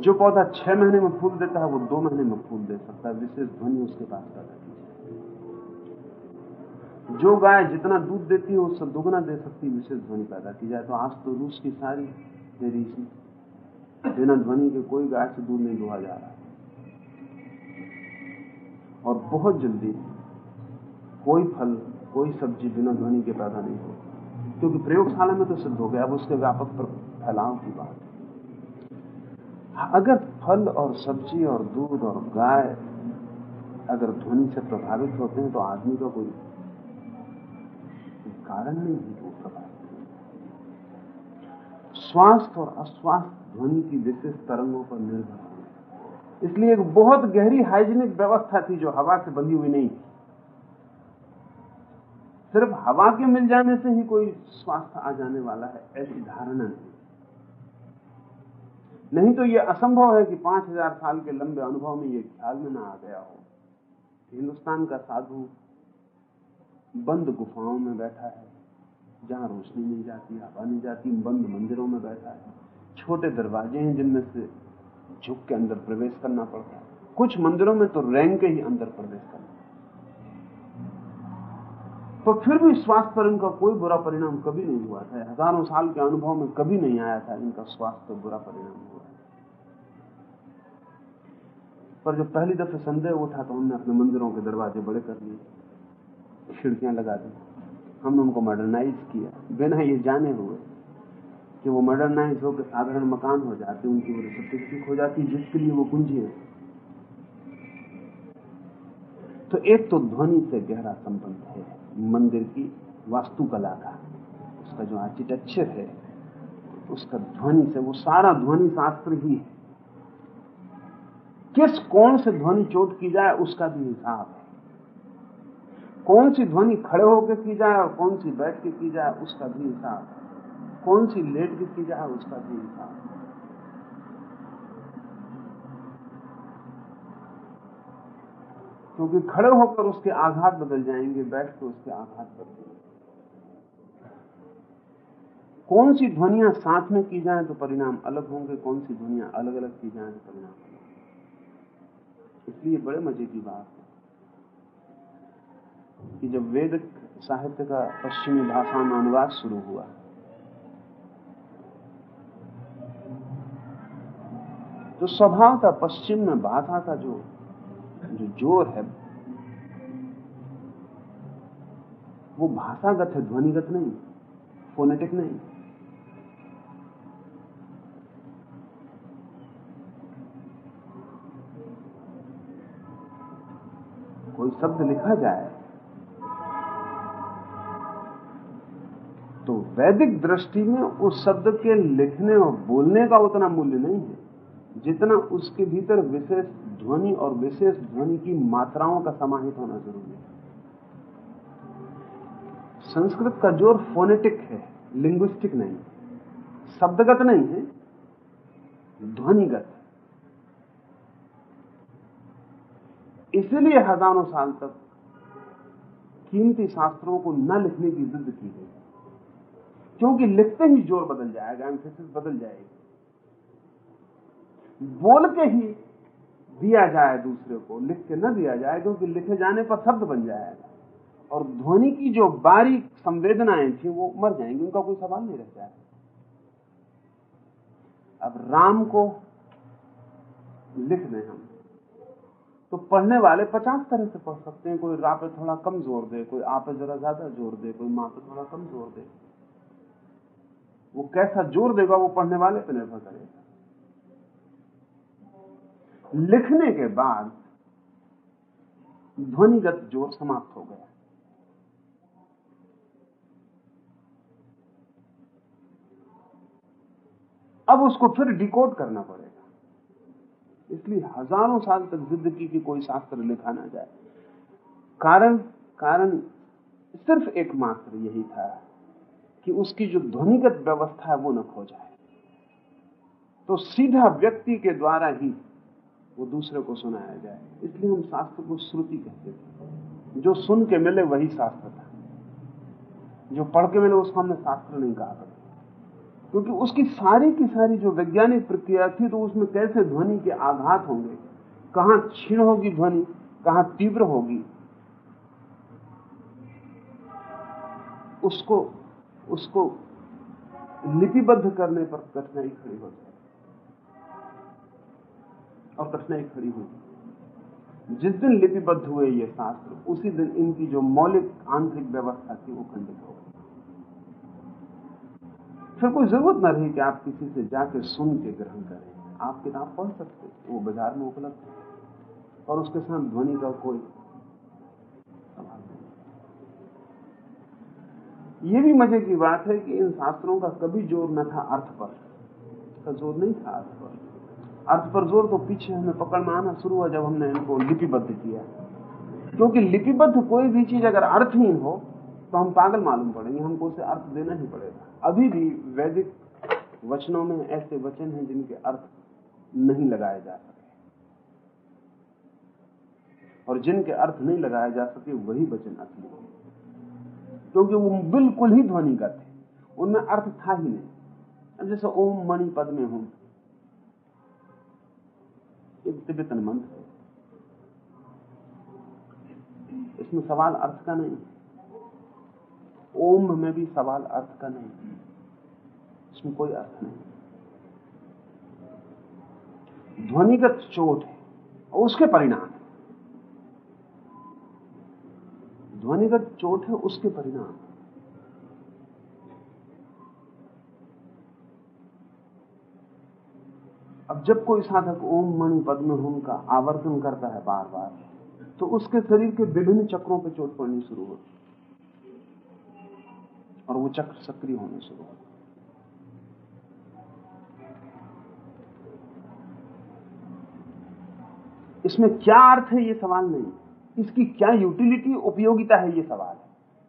जो पौधा छह महीने में फूल देता है, वो दो महीने में फूल दे सकता है। विशेष ध्वनि उसके पास पैदा की जो गाय जितना दूध देती है, उससे दुगना दे सकती विशेष ध्वनि पैदा की जाए। तो आज तो रूस की सारी डेरी बिना ध्वनि के कोई गाय से दूध नहीं दुहा जा रहा। और बहुत जल्दी कोई फल, कोई सब्ज़ी बिना ध्वनि के पैदा नहीं हो क्योंकि प्रयोगशाला में तो सिद्ध हो गया, अब उसके व्यापक पर, फैलाव की बात है। अगर फल और सब्ज़ी और दूध और गाय अगर ध्वनि से प्रभावित होते हैं तो आदमी का कोई कारण नहीं है वो प्रभावित स्वास्थ्य और अस्वास्थ्य ध्वनि की विशेष तरंगों पर निर्भर इसलिए एक बहुत गहरी हाइजीनिक व्यवस्था थी जो हवा से बंधी हुई नहीं थी। सिर्फ़ हवा के मिल जाने से ही कोई स्वास्थ्य आ जाने वाला है, ऐसी धारणा नहीं। नहीं तो यह असंभव है कि पाँच हज़ार साल के लंबे अनुभव में यह ख्याल में ना आ गया हो। हिंदुस्तान का साधु बंद गुफाओं में बैठा है, जहाँ रोशनी नहीं जाती हवा नहीं जाती बंद मंदिरों में बैठा है। छोटे दरवाजे हैं जिनमें से झुक के अंदर प्रवेश करना पड़ता है। कुछ मंदिरों में तो रैंक के ही अंदर प्रवेश करना तो फिर भी स्वास्थ्य पर इनका कोई बुरा परिणाम कभी नहीं हुआ था। हज़ारों साल के अनुभव में कभी नहीं आया था इनका स्वास्थ्य पर बुरा परिणाम हुआ पर जब पहली दफे संदेह उठा तो हमने अपने मंदिरों के दरवाजे बड़े कर लिए। खिड़कियाँ लगा दी। हमने उनको मॉडर्नाइज किया। बिना ये जाने हुए कि वो मॉडर्नाइज होकर साधारण मकान हो जाते, उनकी वो रिसेप्टिव हो जाती, जिसके लिए वो कुंजी है। तो एक तो ध्वनि से गहरा संबंध है, मंदिर की वास्तुकला का। उसका जो आर्किटेक्चर है, उसका ध्वनि से, वो सारा ध्वनि शास्त्र ही है। किस कोण से ध्वनि चोट की जाए, उसका भी हिसाब है। कौन सी ध्वनि खड़े होकर की जाए और कौन सी बैठ के की जाए, उसका भी हिसाब। कौन सी लेट के की जाए, उसका भी हिसाब। क्योंकि खड़े होकर उसके आघात बदल जाएँगे, बैठ कर उसके आघात बदल जाएँगे। कौन सी ध्वनिया साथ में की जाए तो परिणाम अलग होंगे, कौन सी ध्वनिया अलग अलग की जाए तो परिणाम इसलिए बड़े मज़े की बात है। कि जब वेद साहित्य का पश्चिमी भाषा में अनुवाद शुरू हुआ। तो स्वभाव था पश्चिम में भाषा का जो जो ज़ोर है, वो भाषागत है, ध्वनिगत नहीं फोनेटिक नहीं। कोई शब्द लिखा जाए तो वैदिक दृष्टि में उस शब्द के लिखने और बोलने का उतना मूल्य नहीं है, जितना उसके भीतर विशेष ध्वनि और विशेष ध्वनि की मात्राओं का समाहित होना ज़रूरी है। संस्कृत का ज़ोर फोनेटिक है लिंग्विस्टिक नहीं। शब्दगत नहीं है, ध्वनिगत। इसलिए हज़ारों साल तक कीमती शास्त्रों को न लिखने की जिद की गई। क्योंकि लिखते ही ज़ोर बदल जाएगा एम्फेसिस बदल जाएगी। बोल के ही दिया जाए दूसरे को, लिख के न दिया जाए, क्योंकि लिखे जाने पर शब्द बन जाएगा। और ध्वनि की जो बारीक संवेदनाएँ थी, वो मर जाएँगी, उनका कोई सवाल नहीं रह जाएगा। अब राम को लिख दें हम तो पढ़ने वाले पचास तरह से पढ़ सकते हैं। कोई रा पे थोड़ा कम ज़ोर दे, कोई आ पे जरा ज़्यादा ज़ोर दे, कोई माँ पे थोड़ा कम ज़ोर दे। वो कैसा ज़ोर देगा वो पढ़ने वाले पे निर्भर करेगा। लिखने के बाद ध्वनिगत ज़ोर समाप्त हो गया। अब उसको फिर डिकोड करना पड़ेगा। इसलिए हज़ारों साल तक जिद की कि कोई शास्त्र लिखा ना जाए। कारण कारण सिर्फ़ एकमात्र यही था। कि उसकी जो ध्वनिगत व्यवस्था है वो न खो जाए। तो सीधा व्यक्ति के द्वारा ही वो दूसरे को सुनाया जाए। इसलिए हम शास्त्र को श्रुति कहते थे। जो सुन के मिले वही शास्त्र था। जो पढ़ के मिले उसको हमने शास्त्र नहीं कहा था। क्योंकि उसकी सारी की सारी जो वैज्ञानिक प्रक्रिया थी तो उसमें कैसे ध्वनि के आघात होंगे? कहाँ क्षीण होगी ध्वनि? कहाँ तीव्र होगी? उसको उसको लिपिबद्ध करने पर कठिनाई खड़ी हो जाए। और कठिनाई खड़ी हुई जिस दिन लिपिबद्ध हुए ये शास्त्र, उसी दिन इनकी जो मौलिक आंतरिक व्यवस्था थी वो खंडित हो गई। फिर कोई ज़रूरत ना रही कि आप किसी से जाके सुन के ग्रहण करें। आप किताब पढ़ सकते वो बाज़ार में उपलब्ध है। और उसके साथ ध्वनि का कोई सवाल ये भी मज़े की बात है कि इन शास्त्रों का कभी ज़ोर न था अर्थ पर। का ज़ोर नहीं था अर्थ पर। अर्थ पर ज़ोर तो पीछे हमें पकड़ में आना शुरू हुआ जब हमने इनको लिपिबद्ध किया। क्योंकि लिपिबद्ध कोई भी चीज़ अगर अर्थहीन हो तो हम पागल मालूम पड़ेंगे, हमको उसे अर्थ देना ही पड़ेगा। अभी भी वैदिक वचनों में ऐसे वचन हैं जिनके अर्थ नहीं लगाए जा सके। और जिनके अर्थ नहीं लगाए जा सके, वही वचन असली है क्योंकि वो बिल्कुल ही ध्वनिगत है उनमें अर्थ था ही नहीं। अब जैसे ओम मणि पद में हूँ। एक तिब्बतन मंत्र है। इसमें सवाल अर्थ का नहीं। ओम में भी सवाल अर्थ का नहीं। इसमें कोई अर्थ नहीं। ध्वनिगत चोट है, और उसके परिणाम ध्वनिगत चोट है उसके परिणाम। अब जब कोई साधक ओम, मणि, पद्म, होम का आवर्तन करता है बार बार तो उसके शरीर के विभिन्न चक्रों पर चोट पड़नी शुरू होती और वो चक्र सक्रिय होने शुरू होते इसमें क्या अर्थ है ये सवाल नहीं। इसकी क्या यूटिलिटी उपयोगिता है ये सवाल है।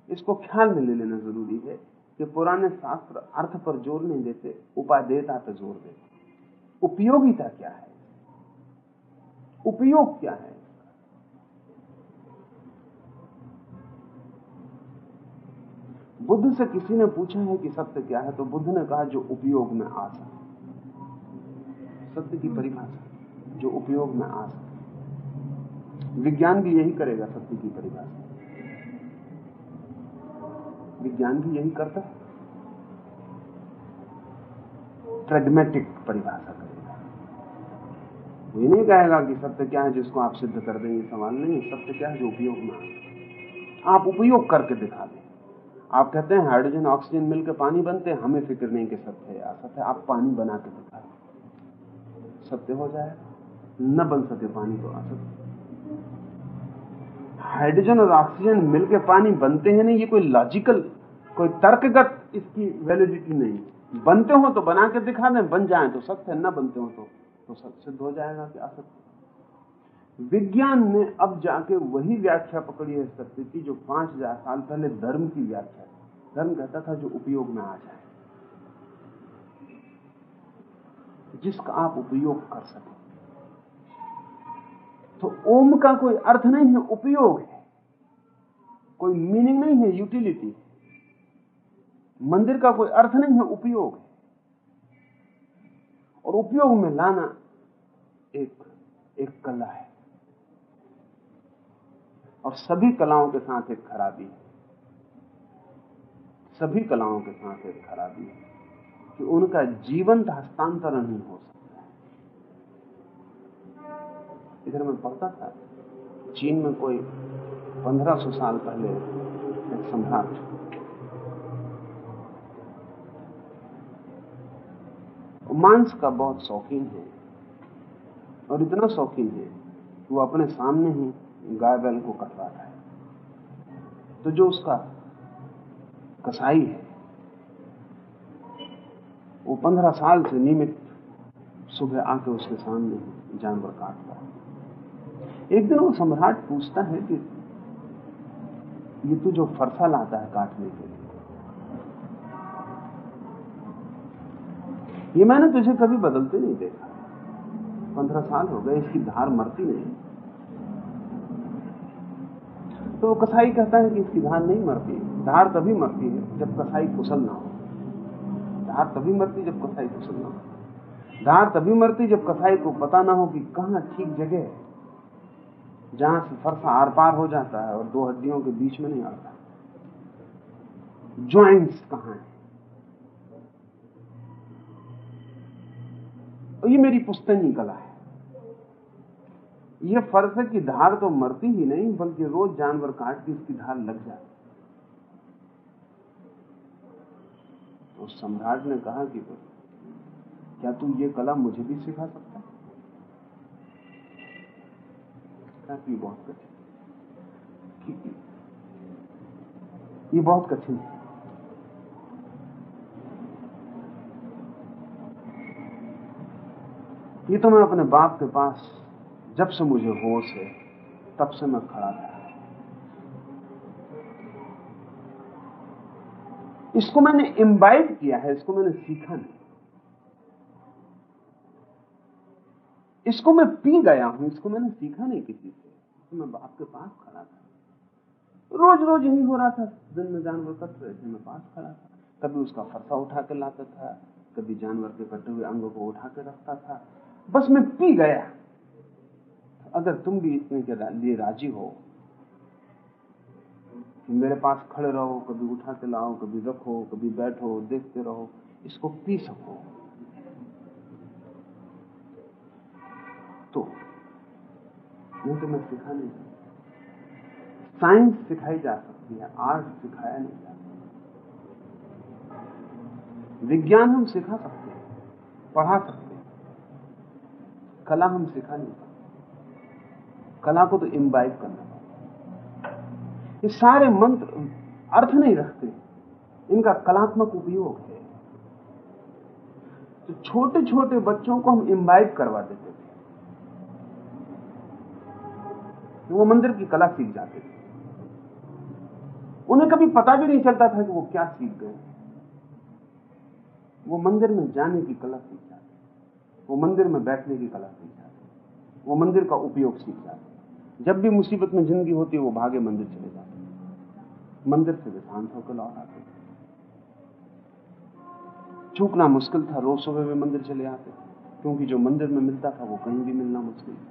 इसको ख्याल में ले लेना ज़रूरी है कि पुराने शास्त्र अर्थ पर ज़ोर नहीं देते, उपादेयता पर ज़ोर देते। उपयोगिता क्या है? उपयोग क्या है? बुद्ध से किसी ने पूछा है कि सत्य क्या है तो बुद्ध ने कहा, जो उपयोग में आ सके। सत्य की परिभाषा, जो उपयोग में आ सके। विज्ञान भी यही करेगा सत्य की परिभाषा। विज्ञान भी यही करता है। प्रेगमेटिक परिभाषा करेगा। ये नहीं कहेगा कि सत्य क्या है जिसको आप सिद्ध कर देंगे, सवाल नहीं सत्य क्या है जो उपयोग में आप उपयोग करके दिखा दें। आप कहते हैं हाइड्रोजन, ऑक्सीजन मिलकर पानी बनते हैं, हमें फ़िक्र नहीं कि सत्य है असत्य आप पानी बना के दिखा सत्य हो जाए। न बन सके पानी तो असत्य। हाइड्रोजन और ऑक्सीजन मिलकर पानी बनते हैं नहीं, ये कोई लॉजिकल कोई तर्कगत इसकी वैलिडिटी नहीं। बनते हो तो बना के दिखा दें, बन जाए तो सत्य न बनते हो तो तो सत्य सिद्ध हो जाएगा कि असत्य विज्ञान ने अब जाके वही व्याख्या पकड़ी है सत्य की, जो पाँच हज़ार साल पहले धर्म की व्याख्या धर्म कहता था जो उपयोग में आ जाए, जिसका आप उपयोग कर सकें। तो ओम का कोई अर्थ नहीं है, उपयोग है। कोई मीनिंग नहीं है यूटिलिटी मंदिर का कोई अर्थ नहीं है, उपयोग है। और उपयोग में लाना एक एक कला है। और सभी कलाओं के साथ एक खराबी है। सभी कलाओं के साथ एक खराबी है कि उनका जीवंत हस्तांतरण नहीं हो सकता। इधर मैं पढ़ता था। चीन में कोई 1500 साल पहले एक सम्राट मांस का बहुत शौकीन है और इतना शौकीन है कि वो अपने सामने ही गाय बैल को कटवाता है। तो जो उसका कसाई है, वो पंद्रह साल से नियमित सुबह आके उसके सामने जानवर काटता है। एक दिन वो सम्राट पूछता है कि ये तू जो फरसा लाता है काटने के लिए, ये मैंने तुझे कभी बदलते नहीं देखा। पंद्रह साल हो गए, इसकी धार मरती नहीं। तो कसाई कहता है कि इसकी धार नहीं मरती, धार तभी मरती है जब कसाई कुशल ना हो। धार तभी मरती जब कसाई कुशल ना हो। धार तभी मरती जब कसाई को पता ना हो कि कहाँ ठीक जगह है। जहाँ से फरसा आर पार हो जाता है और दो हड्डियों के बीच में नहीं आता। ज्वाइंट्स कहाँ है? ये मेरी पुस्तनी कला है। ये फ़र्ज़ की धार तो मरती ही नहीं, बल्कि रोज जानवर काट के इसकी धार लग जाती तो सम्राट ने कहा कि, क्या तू ये कला मुझे भी सिखा सकता है कि बहुत कठिन ये बहुत कठिन है। ये तो मैं अपने बाप के पास, जब से मुझे होश है, तब से मैं खड़ा था इसको मैंने इम्बाइब किया है, इसको मैंने सीखा नहीं। इसको मैं पी गया हूँ, इसको मैंने सीखा नहीं किसी से। तो मैं बाप के पास खड़ा था। रोज रोज यही हो रहा था। दिन में जानवर कट रहे थे, मैं पास खड़ा था। कभी उसका फरसा उठा के लाता था, कभी जानवर के कटे हुए अंगों को उठा के रखता था। बस मैं पी गया। अगर तुम भी इतने के लिए राज़ी हो कि मेरे पास खड़े रहो, कभी उठा के लाओ, कभी रखो, कभी बैठो, देखते रहो, इसको पी सको। तो? नहीं तो मैं सिखा नहीं साइंस सिखाई जा सकती है आर्ट सिखाया नहीं जा सकता। विज्ञान हम सिखा सकते हैं, पढ़ा सकते हैं। कला हम सिखा नहीं सकते। कला को तो इम्बाइब करना ये सारे मंत्र अर्थ नहीं रखते। इनका कलात्मक उपयोग है। तो छोटे छोटे बच्चों को हम इम्बाइब करवा देते थे वो मंदिर की कला सीख जाते थे। उन्हें कभी पता भी नहीं चलता था कि वो क्या सीख गए। वो मंदिर में जाने की कला सीख जाते वो मंदिर में बैठने की कला सीख जाते वो मंदिर का उपयोग सीख जाते जब भी मुसीबत में ज़िंदगी होती है, वो भागे मंदिर चले जाते मंदिर से शांत होकर लौट आते चूकना मुश्किल था, रोज सुबह वे मंदिर चले आते क्योंकि जो मंदिर में मिलता था, वो कहीं भी मिलना मुश्किल था।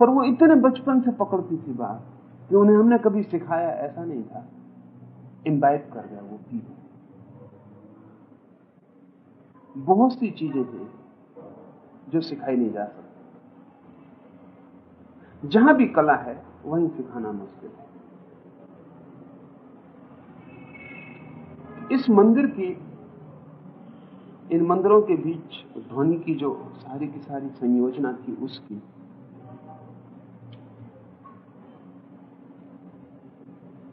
पर वो इतने बचपन से पकड़ती थी बात कि उन्हें हमने कभी सिखाया ऐसा नहीं था। इम्बाइब कर गया वो पी बहुत सी चीज़ें थी जो सिखाई नहीं जा सकती। जहाँ भी कला है, वहीं सिखाना मुश्किल है। इस मंदिर की, इन मंदिरों के बीच ध्वनि की जो सारी की सारी संयोजना थी, उसकी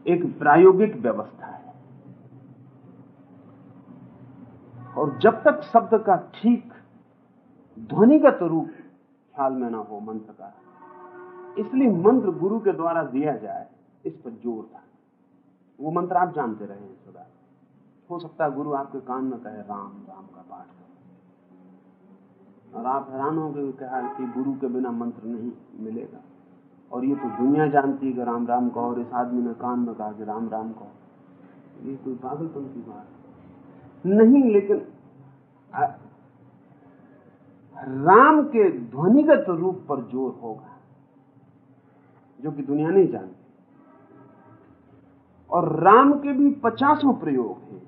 एक प्रायोगिक व्यवस्था है। और जब तक शब्द का ठीक ध्वनिगत रूप ख्याल में ना हो, मंत्र का, इसलिए मंत्र गुरु के द्वारा दिया जाए, इस पर ज़ोर था। वो मंत्र आप जानते रहे हैं, सदा। हो सकता है गुरु आपके कान में कहे, राम राम का पाठ करो। और आप हैरान हो गए कहा कि गुरु के बिना मंत्र नहीं मिलेगा। और ये तो दुनिया जानती है कि राम राम कहो और इस आदमी ने कान में कहा कि राम राम कहो। ये कोई पागलपन की बात नहीं, लेकिन राम के ध्वनिगत रूप पर ज़ोर होगा, जो कि दुनिया नहीं जानती। और राम के भी पचासों प्रयोग हैं।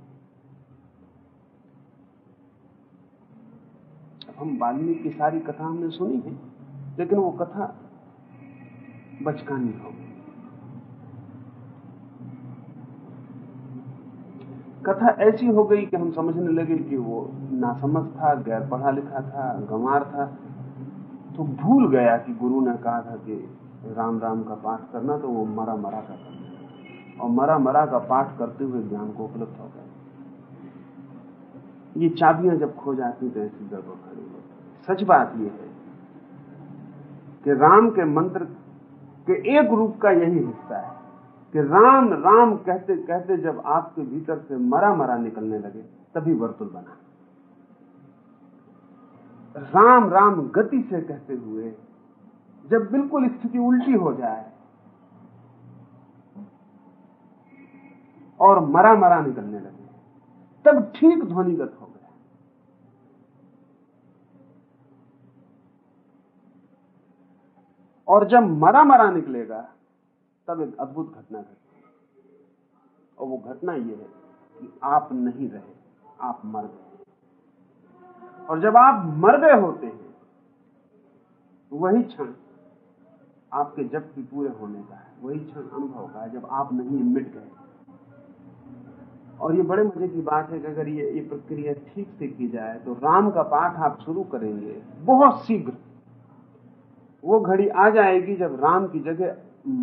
हम वाल्मीकि की सारी कथा हमने सुनी है, लेकिन वो कथा बचकानी हो कथा ऐसी हो गई कि हम समझने लगे कि वो नासमझ था, गैर पढ़ा लिखा था, गंवार था तो भूल गया कि गुरु ने कहा था कि राम राम का पाठ करना तो वो मरा मरा का करना। और मरा मरा का पाठ करते हुए ज्ञान को उपलब्ध हो गया। ये चाबियाँ जब खो जाती तो ऐसी गड़बड़ खड़ी होती। सच बात यह है कि राम के मंत्र के एक रूप का यही हिस्सा है कि राम राम कहते कहते जब आपके भीतर से मरा मरा निकलने लगे, तभी वर्तुल बना। राम राम गति से कहते हुए, जब बिल्कुल स्थिति उल्टी हो जाए और मरा मरा निकलने लगे, तब ठीक ध्वनिगत हो गया और जब मरा मरा निकलेगा, तब एक अद्भुत घटना घटती और वो घटना ये है कि आप नहीं रहे, आप मर गए। और जब आप मर गए होते हैं वही क्षण आपके जब भी पूरे होने का है। वही क्षण अनुभव का है जब आप नहीं मिट गए। और ये बड़े मज़े की बात है कि अगर ये ये प्रक्रिया ठीक से की जाए तो राम का पाठ आप शुरू करेंगे बहुत शीघ्र। वो घड़ी आ जाएगी जब राम की जगह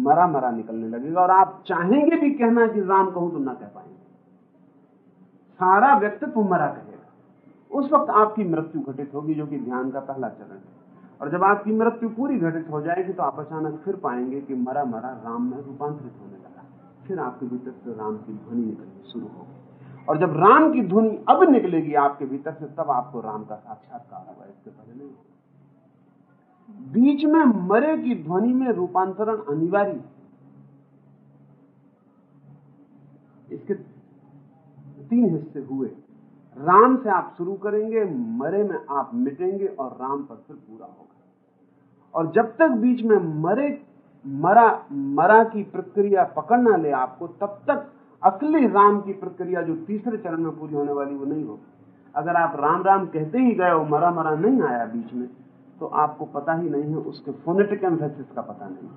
मरा मरा निकलने लगेगा और आप चाहेंगे भी कहना कि राम कहूँ तो ना कह पाएँगे। सारा व्यक्तित्व मरा कहेगा। उस वक्त आपकी मृत्यु घटित होगी, जो कि ध्यान का पहला चरण है। और जब आपकी मृत्यु पूरी घटित हो जाएगी तो आप अचानक फिर पाएँगे कि मरा मरा राम में रूपांतरित होने लगा। फिर आपके भीतर से राम की ध्वनि निकलनी शुरू होगी। और जब राम की ध्वनि अब निकलेगी आपके भीतर से, तब आपको राम का साक्षात्कार होगा, इससे पहले नहीं बीच में मरे की ध्वनि में रूपांतरण अनिवार्य। इसके तीन हिस्से हुए। राम से आप शुरू करेंगे, मरे में आप मिटेंगे और राम पर फिर पूरा होगा। और जब तक बीच में मरे, मरा मरा की प्रक्रिया पकड़ना ले आपको, तब तक अकली राम की प्रक्रिया जो तीसरे चरण में पूरी होने वाली वो नहीं होगी। अगर आप राम राम कहते ही गए और मरा मरा नहीं आया बीच में तो आपको पता ही नहीं है, उसके फोनेटिक एम्फेसिस का पता नहीं।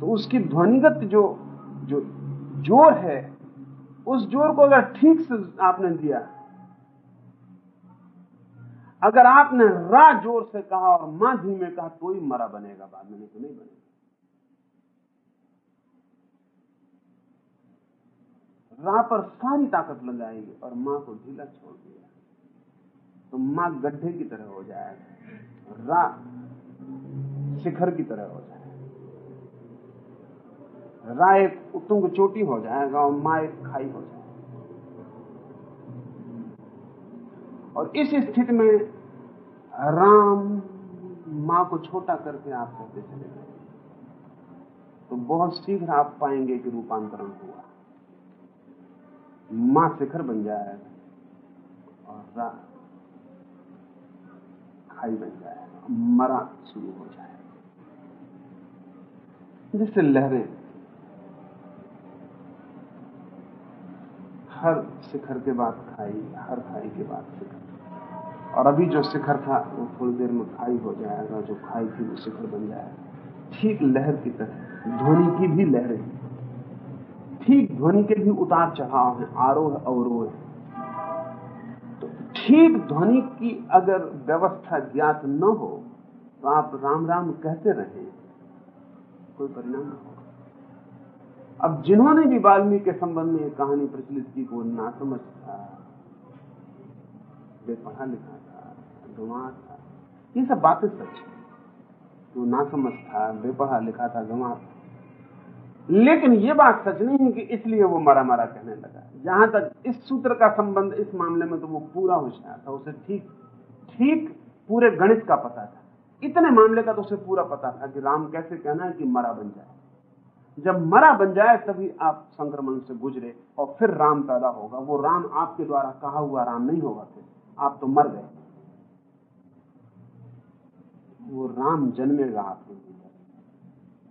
तो उसकी ध्वनिगत जो जो ज़ोर है, उस ज़ोर को अगर ठीक से आपने दिया, अगर आपने रा ज़ोर से कहा और माँ धीमे कहा तो ही मरा बनेगा, बाद में नहीं तो नहीं बनेगा। रा पर सारी ताकत लगाएगी और माँ को ढीला छोड़ दिया। तो माँ गड्ढे की तरह हो जाएगा रा शिखर की तरह हो जाएगा रा एक उत्तुंग चोटी हो जाएगा और माँ एक खाई हो जाएगी और इस स्थिति में राम माँ को छोटा करके आप कहते चले गए। तो बहुत शीघ्र आप पाएँगे कि रूपांतरण हुआ। माँ शिखर बन जाएगा और रा खाई बन जाएगा, मरा शुरू हो जाएगा। जिससे लहरें, हर शिखर के बाद खाई, हर खाई के बाद शिखर। और अभी जो शिखर था, वो थोड़ी देर में खाई हो जाएगा, जो खाई थी वो शिखर बन जाएगा। ठीक लहर की तरह, ध्वनि की भी लहरें। ठीक ध्वनि के भी उतार चढ़ाव है, आरोह अवरोह है। ठीक ध्वनि की अगर व्यवस्था ज्ञात न हो तो आप राम राम कहते रहे। कोई परिणाम न होगा। अब जिन्होंने भी वाल्मीकि के संबंध में कहानी प्रचलित की, वो ना समझ था बेपढ़ा लिखा था गंवार था, ये सब बातें सच है। वो ना समझ था बेपढ़ा लिखा था गंवार था। लेकिन ये बात सच नहीं है कि इसलिए वो मरा मरा कहने लगा। जहाँ तक इस सूत्र का संबंध इस मामले में तो वो पूरा होशियार था, उसे ठीक ठीक पूरे गणित का पता था। इतने मामले का तो उसे पूरा पता था कि राम कैसे कहना है कि मरा बन जाए। जब मरा बन जाए, तभी आप संक्रमण से गुजरे और फिर राम पैदा होगा। वो राम आपके द्वारा कहा हुआ राम नहीं होगा फिर। आप तो मर गए। वो राम जन्मेगा आपके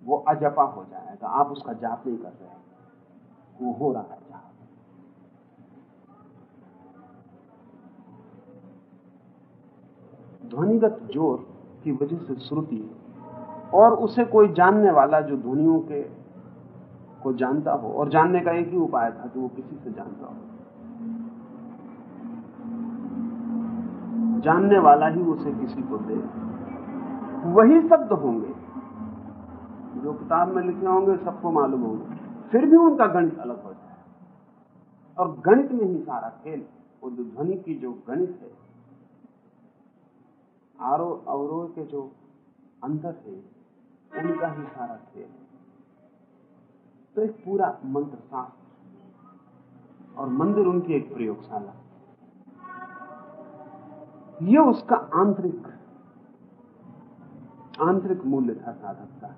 वो अजपा हो जाएगा। आप उसका जाप नहीं कर रहे। वो हो रहा है। ध्वनिगत ज़ोर की वजह से श्रुति और उसे कोई जानने वाला जो ध्वनियों के को जानता हो, और जानने का एक ही उपाय था कि वो किसी से जानता हो। जानने वाला ही उसे किसी को दे। वही शब्द होंगे। जो किताब में लिखे होंगे, सबको मालूम होंगे। फिर भी उनका गणित अलग हो जाए। और गणित में ही सारा खेल वो जो ध्वनि की जो गणित है आरोह अवरोह के जो अंतर है, उनका ही सारा खेल तो एक पूरा मंत्र शास्त्र और मंदिर उनकी एक प्रयोगशाला। ये उसका आंतरिक आंतरिक मूल्य था साधक का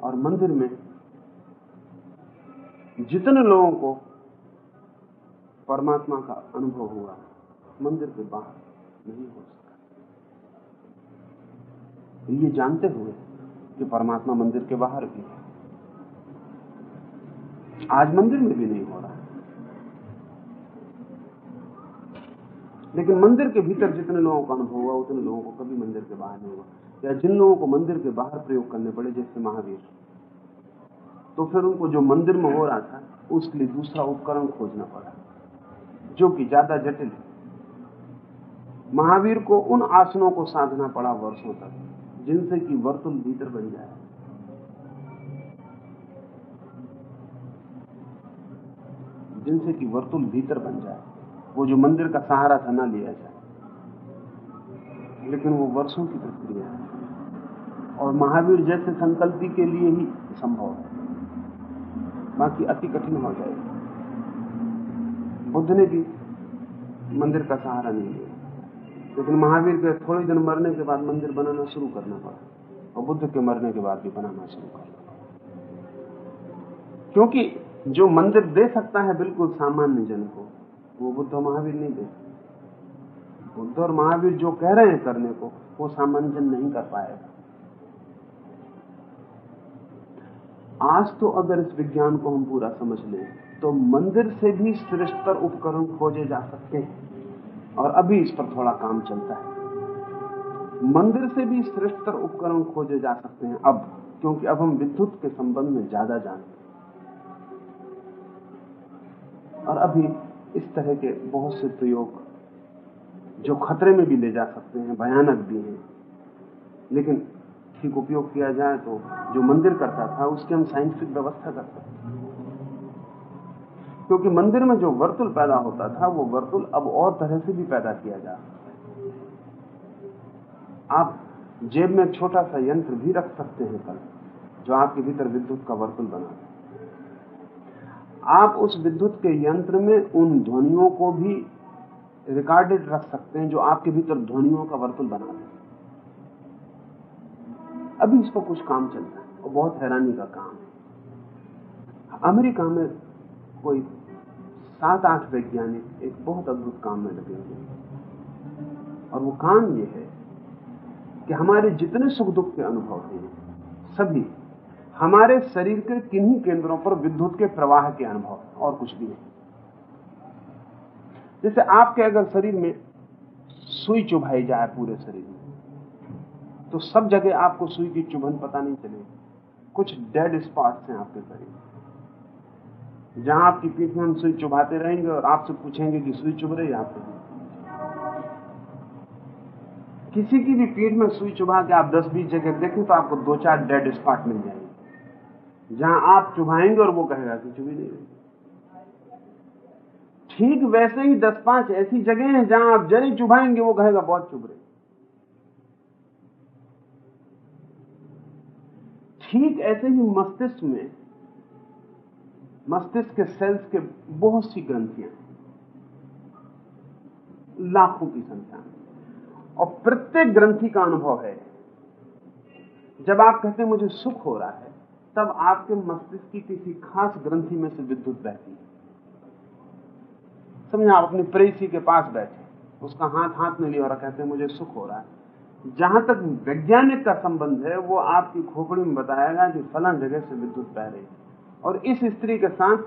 और मंदिर में जितने लोगों को परमात्मा का अनुभव हुआ, मंदिर के बाहर नहीं हो सका ये जानते हुए कि परमात्मा मंदिर के बाहर भी है। आज मंदिर में भी नहीं हो रहा लेकिन मंदिर के भीतर जितने लोगों का अनुभव हुआ, उतने लोगों को कभी मंदिर के बाहर नहीं हुआ। या जिन लोगों को मंदिर के बाहर प्रयोग करने पड़े, जैसे महावीर। तो फिर उनको जो मंदिर में हो रहा था, उसके लिए दूसरा उपकरण खोजना पड़ा, जो कि ज़्यादा जटिल है। महावीर को उन आसनों को साधना पड़ा वर्षों तक। जिनसे कि वर्तुल भीतर बन जाए। जिनसे कि वर्तुल भीतर बन जाए। वो जो मंदिर का सहारा था ना लिया जाए। लेकिन वो वर्षों की प्रक्रिया है। और महावीर जैसे संकल्पी के लिए ही संभव है। बाकी अति कठिन हो जाएगा। बुद्ध ने भी मंदिर का सहारा नहीं लिया। लेकिन महावीर के थोड़े दिन मरने के बाद मंदिर बनाना शुरू करना पड़ा और बुद्ध के मरने के बाद भी बनाना शुरू करना क्योंकि जो मंदिर दे सकता है बिल्कुल सामान्य जन को, वो बुद्ध और महावीर नहीं दे बुद्ध और महावीर जो कह रहे हैं करने को, वो सामान्य जन नहीं कर पाएगा। आज तो अगर इस विज्ञान को हम पूरा समझ लें तो मंदिर से भी श्रेष्ठतर उपकरण खोजे जा सकते हैं। और अभी इस पर थोड़ा काम चलता है। मंदिर से भी श्रेष्ठतर उपकरण खोजे जा सकते हैं अब, क्योंकि अब हम विद्युत के संबंध में ज़्यादा जानते हैं। और अभी इस तरह के बहुत से प्रयोग जो खतरे में भी ले जा सकते हैं, भयानक भी हैं। लेकिन ठीक उपयोग किया जाए तो जो मंदिर करता था, उसकी हम साइंटिफिक व्यवस्था करते सकते क्योंकि मंदिर में जो वर्तुल पैदा होता था, वो वर्तुल अब और तरह से भी पैदा किया जा है। आप जेब में छोटा सा यंत्र भी रख सकते हैं कल, जो आपके भीतर विद्युत का वर्तुल बना दे। आप उस विद्युत के यंत्र में उन ध्वनियों को भी रिकॉर्डेड रख सकते हैं, जो आपके भीतर ध्वनियों का वर्तुल बना दे। अभी इस पर कुछ काम चल रहा है, और बहुत हैरानी का काम है। अमेरिका में कोई सात आठ वैज्ञानिक एक बहुत अद्भुत काम में लगे हुए और वो काम ये है कि हमारे जितने सुख दुख के अनुभव हैं, सभी हमारे शरीर के किन्हीं केंद्रों पर विद्युत के प्रवाह के अनुभव और कुछ भी नहीं। जैसे आपके अगर शरीर में सुई चुभाई जाए पूरे शरीर में तो सब जगह आपको सुई की चुभन पता नहीं चलेगी। कुछ डेड स्पॉट्स हैं आपके शरीर जहाँ आपकी पीठ में हम सुई चुभाते रहेंगे और आपसे पूछेंगे कि सुई चुभ रही आप किसी की भी पीठ में सुई चुभा के आप 10-20 जगह देखें तो आपको दो, चार डेड स्पॉट मिल जाएँगे। जहाँ आप चुभाएँगे और वो कहेगा कि चुभी नहीं ठीक वैसे ही दस, पाँच ऐसी जगह हैं जहाँ आप जरी चुभाएँगे, वो कहेगा बहुत चुभ रही। ठीक ऐसे ही मस्तिष्क में मस्तिष्क के सेल्स के बहुत सी ग्रंथियाँ लाखों की संख्या और प्रत्येक ग्रंथि का अनुभव है, जब आप कहते हैं, मुझे सुख हो रहा है, तब आपके मस्तिष्क की किसी खास ग्रंथि में से विद्युत बहती है। समझे, आप अपने प्रेसी के पास बैठे, उसका हाथ हाथ में लिया और कहते हैं, मुझे सुख हो रहा है। जहाँ तक वैज्ञानिक का संबंध है, वो आपकी खोपड़ी में बताएगा कि फला जगह से विद्युत बह रही और इस स्त्री के साथ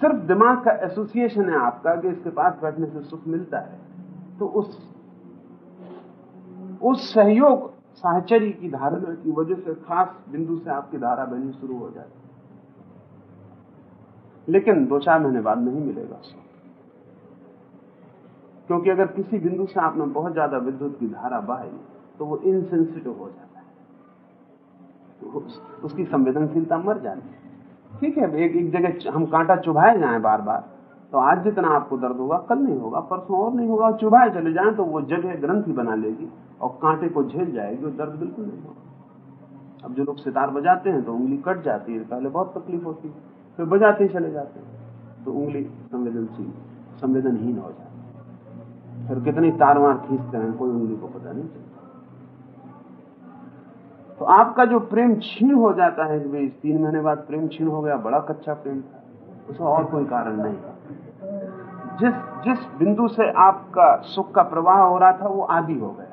सिर्फ़ दिमाग का एसोसिएशन है आपका कि इसके पास बैठने से सुख मिलता है। तो उस उस सहयोग, साहचर्य की धारणा की वजह से खास बिंदु से आपकी धारा बहनी शुरू हो जाती लेकिन दो चार महीने बाद नहीं मिलेगा क्योंकि अगर किसी बिंदु से आपने बहुत ज़्यादा विद्युत की धारा बहाई तो वो इनसेंसिटिव हो जाता है। तो उसकी संवेदनशीलता मर जाती है। ठीक है, एक एक जगह हम कांटा चुभाए जाए बार बार तो आज जितना आपको दर्द होगा, कल नहीं होगा, परसों और नहीं होगा चुभाए चले जाए तो वो जगह ग्रंथि बना लेगी, और कांटे को झेल जाएगी, और दर्द बिल्कुल नहीं होगा। अब जो लोग सितार बजाते हैं तो उंगली कट जाती है, पहले बहुत तकलीफ़ होती है, फिर बजाते ही चले जाते हैं तो उंगली संवेदनशील, संवेदनहीन हो जाती फिर कितनी तार मार खींचते हैं, कोई उंगली को पता नहीं तो आपका जो प्रेम छीन हो जाता है कि तीन महीने बाद प्रेम छीन हो गया, बड़ा कच्चा प्रेम उसका और कोई कारण नहीं जिस जिस बिंदु से आपका सुख का प्रवाह हो रहा था, वो आदि हो गया।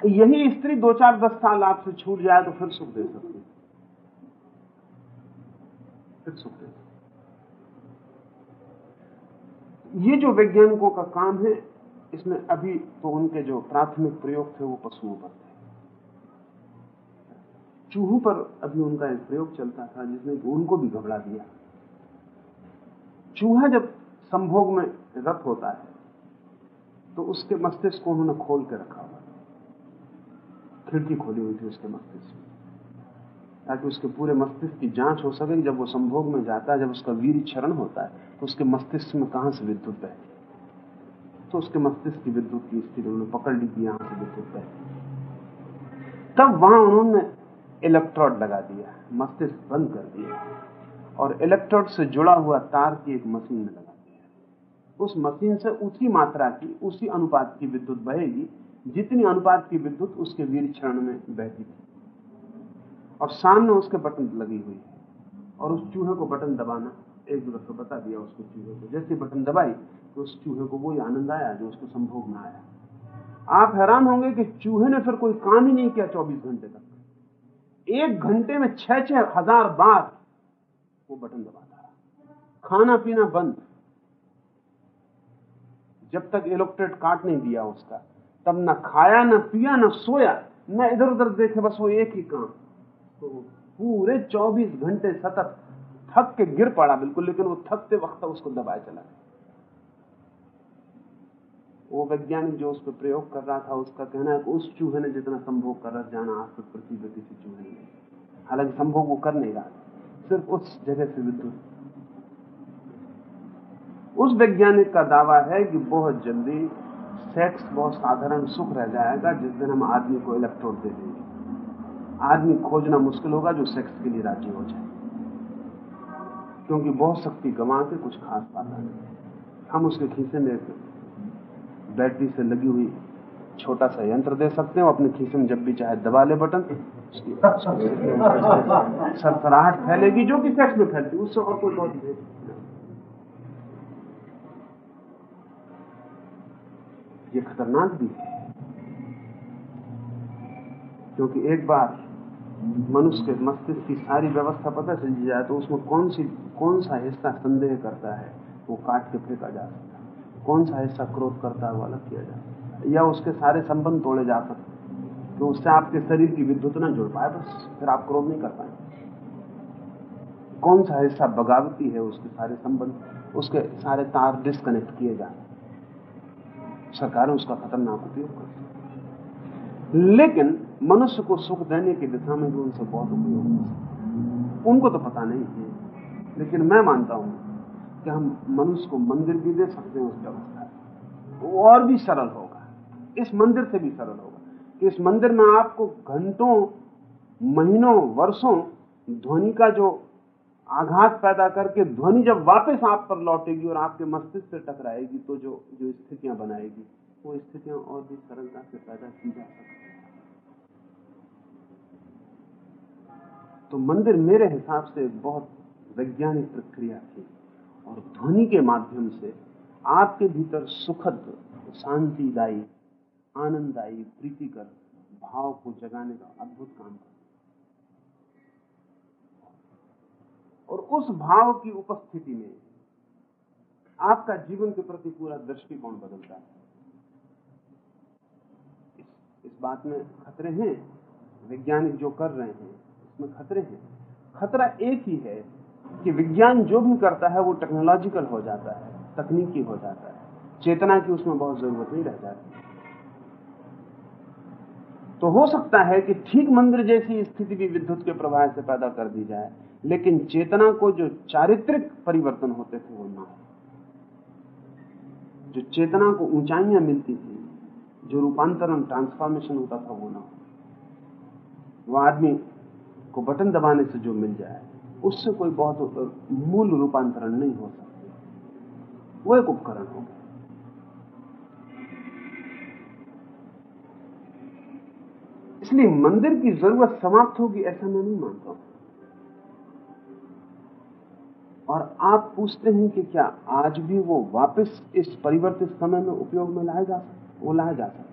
यही स्त्री दो चार दस साल आपसे छूट जाए तो फिर सुख दे सकती फिर सुख दे ये जो वैज्ञानिकों का काम है इसमें अभी तो उनके जो प्राथमिक प्रयोग थे, वो पशुओं पर थे। चूहों पर अभी उनका एक प्रयोग चलता था, जिसने उनको भी घबरा दिया। चूहा जब संभोग में रत होता है तो उसके मस्तिष्क को उन्होंने खोल के रखा हुआ खिड़की खोली हुई थी उसके मस्तिष्क में, ताकि उसके पूरे मस्तिष्क की जाँच हो सके जब वो संभोग में जाता है, जब उसका वीर क्षरण होता है तो उसके मस्तिष्क में कहाँ से विद्युत बहती तो उसके मस्तिष्क की विद्युत की स्थिति उन्होंने पकड़ ली कि यहाँ से विद्युत बहती तब वहाँ उन्होंने इलेक्ट्रोड लगा दिया, मस्तिष्क बंद कर दिया और इलेक्ट्रोड से जुड़ा हुआ तार की एक मशीन में लगा दिया। उस मशीन से उसी मात्रा की, उसी अनुपात की विद्युत बहेगी, जितनी अनुपात की विद्युत उसके वीर क्षण में बहती थी। और सामने उसके बटन लगी हुई है और उस चूहे को बटन दबाना एक दो दफ़ा बता दिया उसको चूहे को। जैसे बटन दबाई तो उस चूहे को वही आनंद आया जो उसको संभोग में आया। आप हैरान होंगे कि चूहे ने फिर कोई काम ही नहीं किया चौबीस घंटे तक। एक घंटे में छह छह हज़ार बार वो बटन दबाता रहा। खाना पीना बंद। जब तक इलेक्ट्रेट काट नहीं दिया उसका, तब ना खाया, ना पिया, ना सोया, ना इधर उधर देखे, बस वो एक ही काम। तो पूरे 24 घंटे सतत थक के गिर पड़ा बिल्कुल, लेकिन वो थकते वक्त उसको दबाए चला वो वैज्ञानिक जो उस पर प्रयोग कर रहा था, उसका कहना है कि उस चूहे ने जितना संभोग कर जाना आज तक पृथ्वी किसी चूहे ने हालाँकि संभोग वो कर नहीं रहा सिर्फ़ उस जगह से विद्युत। उस वैज्ञानिक का दावा है कि बहुत जल्दी सेक्स, बहुत साधारण सुख रह जाएगा, जिस दिन हम आदमी को इलेक्ट्रोड दे देंगे। आदमी खोजना मुश्किल होगा जो सेक्स के लिए राज़ी हो जाए क्योंकि बहुत शक्ति गंवा के कुछ खास पाता नहीं हम उसके खीसे में एक बैटरी से लगी हुई छोटा सा यंत्र दे सकते हैं अपने खीसे में जब भी चाहे दबा ले बटन सरसराहट फैलेगी जो कि सेक्स में फैलती उससे और कोई बहुत ये खतरनाक भी है, क्योंकि एक बार मनुष्य के मस्तिष्क की सारी व्यवस्था पता चल जाए तो उसमें कौन सी, कौन सा हिस्सा संदेह करता है? वो काट के फेंका जा सकता है। कौन सा हिस्सा क्रोध करता है वो अलग किया जा सकता है। या उसके सारे संबंध तोड़े जा सकते तो उससे आपके शरीर की विद्युत ना जुड़ पाए, बस फिर आप क्रोध नहीं कर पाए। कौन सा हिस्सा बगावती है, उसके सारे संबंध, उसके सारे तार डिस्कनेक्ट किए जाए सरकारें उसका खतरनाक उपयोग करती लेकिन मनुष्य को सुख देने की दिशा में भी उनसे बहुत उपयोग उनको तो पता नहीं है लेकिन मैं मानता हूँ कि हम मनुष्य को मंदिर भी दे सकते हैं, उस व्यवस्था वो और भी सरल होगा। इस मंदिर से भी सरल होगा। कि इस मंदिर में आपको घंटों, महीनों, वर्षों ध्वनि का जो आघात पैदा करके ध्वनि जब वापस आप पर लौटेगी और आपके मस्तिष्क से टकराएगी तो जो जो स्थितियाँ बनाएगी, वो स्थितियाँ और भी सरलता से पैदा की जा सकती तो मंदिर मेरे हिसाब से बहुत वैज्ञानिक प्रक्रिया थी और ध्वनि के माध्यम से आपके भीतर सुखद शांतिदायी आनंददायी प्रीतिकर भाव को जगाने का अद्भुत काम करता और उस भाव की उपस्थिति में आपका जीवन के प्रति पूरा दृष्टिकोण बदलता है। इस, इस बात में खतरे हैं वैज्ञानिक जो कर रहे हैं इसमें खतरे हैं। खतरा एक ही है कि विज्ञान जो भी करता है, वो टेक्नोलॉजिकल हो जाता है, तकनीकी हो जाता है। चेतना की उसमें बहुत ज़रूरत नहीं रह जाती। तो हो सकता है कि ठीक मंदिर जैसी स्थिति भी विद्युत के प्रवाह से पैदा कर दी जाए, लेकिन चेतना को जो चारित्रिक परिवर्तन होते थे, वो ना हो। जो चेतना को ऊंचाइयाँ मिलती थी, जो रूपांतरण ट्रांसफॉर्मेशन होता था, वो ना हो। वो आदमी को बटन दबाने से जो मिल जाए, उससे कोई बहुत मूल रूपांतरण नहीं हो सकता। वो एक उपकरण होगा। इसलिए मंदिर की ज़रूरत समाप्त होगी, ऐसा मैं नहीं मानता हूँ। और आप पूछते हैं कि क्या आज भी वो वापस इस परिवर्तित समय में उपयोग में लाया जा सकता वो लाया जा सकता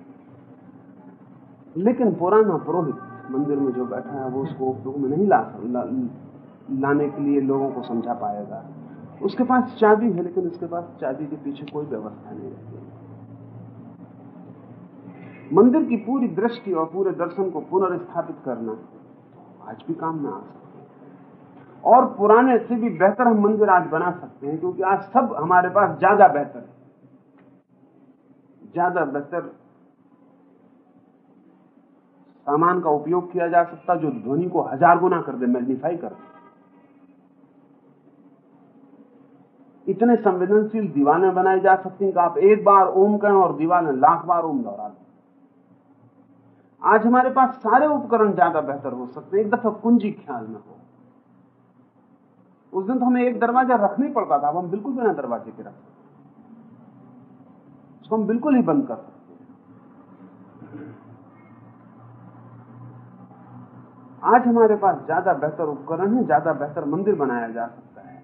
लेकिन पुराना पुरोहित मंदिर में जो बैठा है वो उसको उपयोग में नहीं ला, ला लाने के लिए लोगों को समझा पाएगा। उसके पास चाबी है लेकिन उसके पास चाबी के पीछे कोई व्यवस्था नहीं रहती। मंदिर की पूरी दृष्टि और पूरे दर्शन को पुनर्स्थापित करना आज भी काम में आ सकता और पुराने से भी बेहतर हम मंदिर आज बना सकते हैं क्योंकि आज सब हमारे पास ज़्यादा बेहतर है। ज़्यादा बेहतर सामान का उपयोग किया जा सकता, जो ध्वनि को हज़ार गुना कर दे मैग्नीफाई कर दे। इतने संवेदनशील दीवारें बनाई जा सकती हैं कि आप एक बार ओम कहें और दीवाने लाख बार ओम दोहरा दें। आज हमारे पास सारे उपकरण ज़्यादा बेहतर हो सकते हैं। एक दफ़ा कुंजी ख्याल में हो। उस दिन तो हमें एक दरवाज़ा रखना ही पड़ता था, अब हम बिल्कुल बिना दरवाजे के रख सकते उसको हम बिल्कुल ही बंद कर सकते आज हमारे पास ज़्यादा बेहतर उपकरण है, ज़्यादा बेहतर मंदिर बनाया जा सकता है।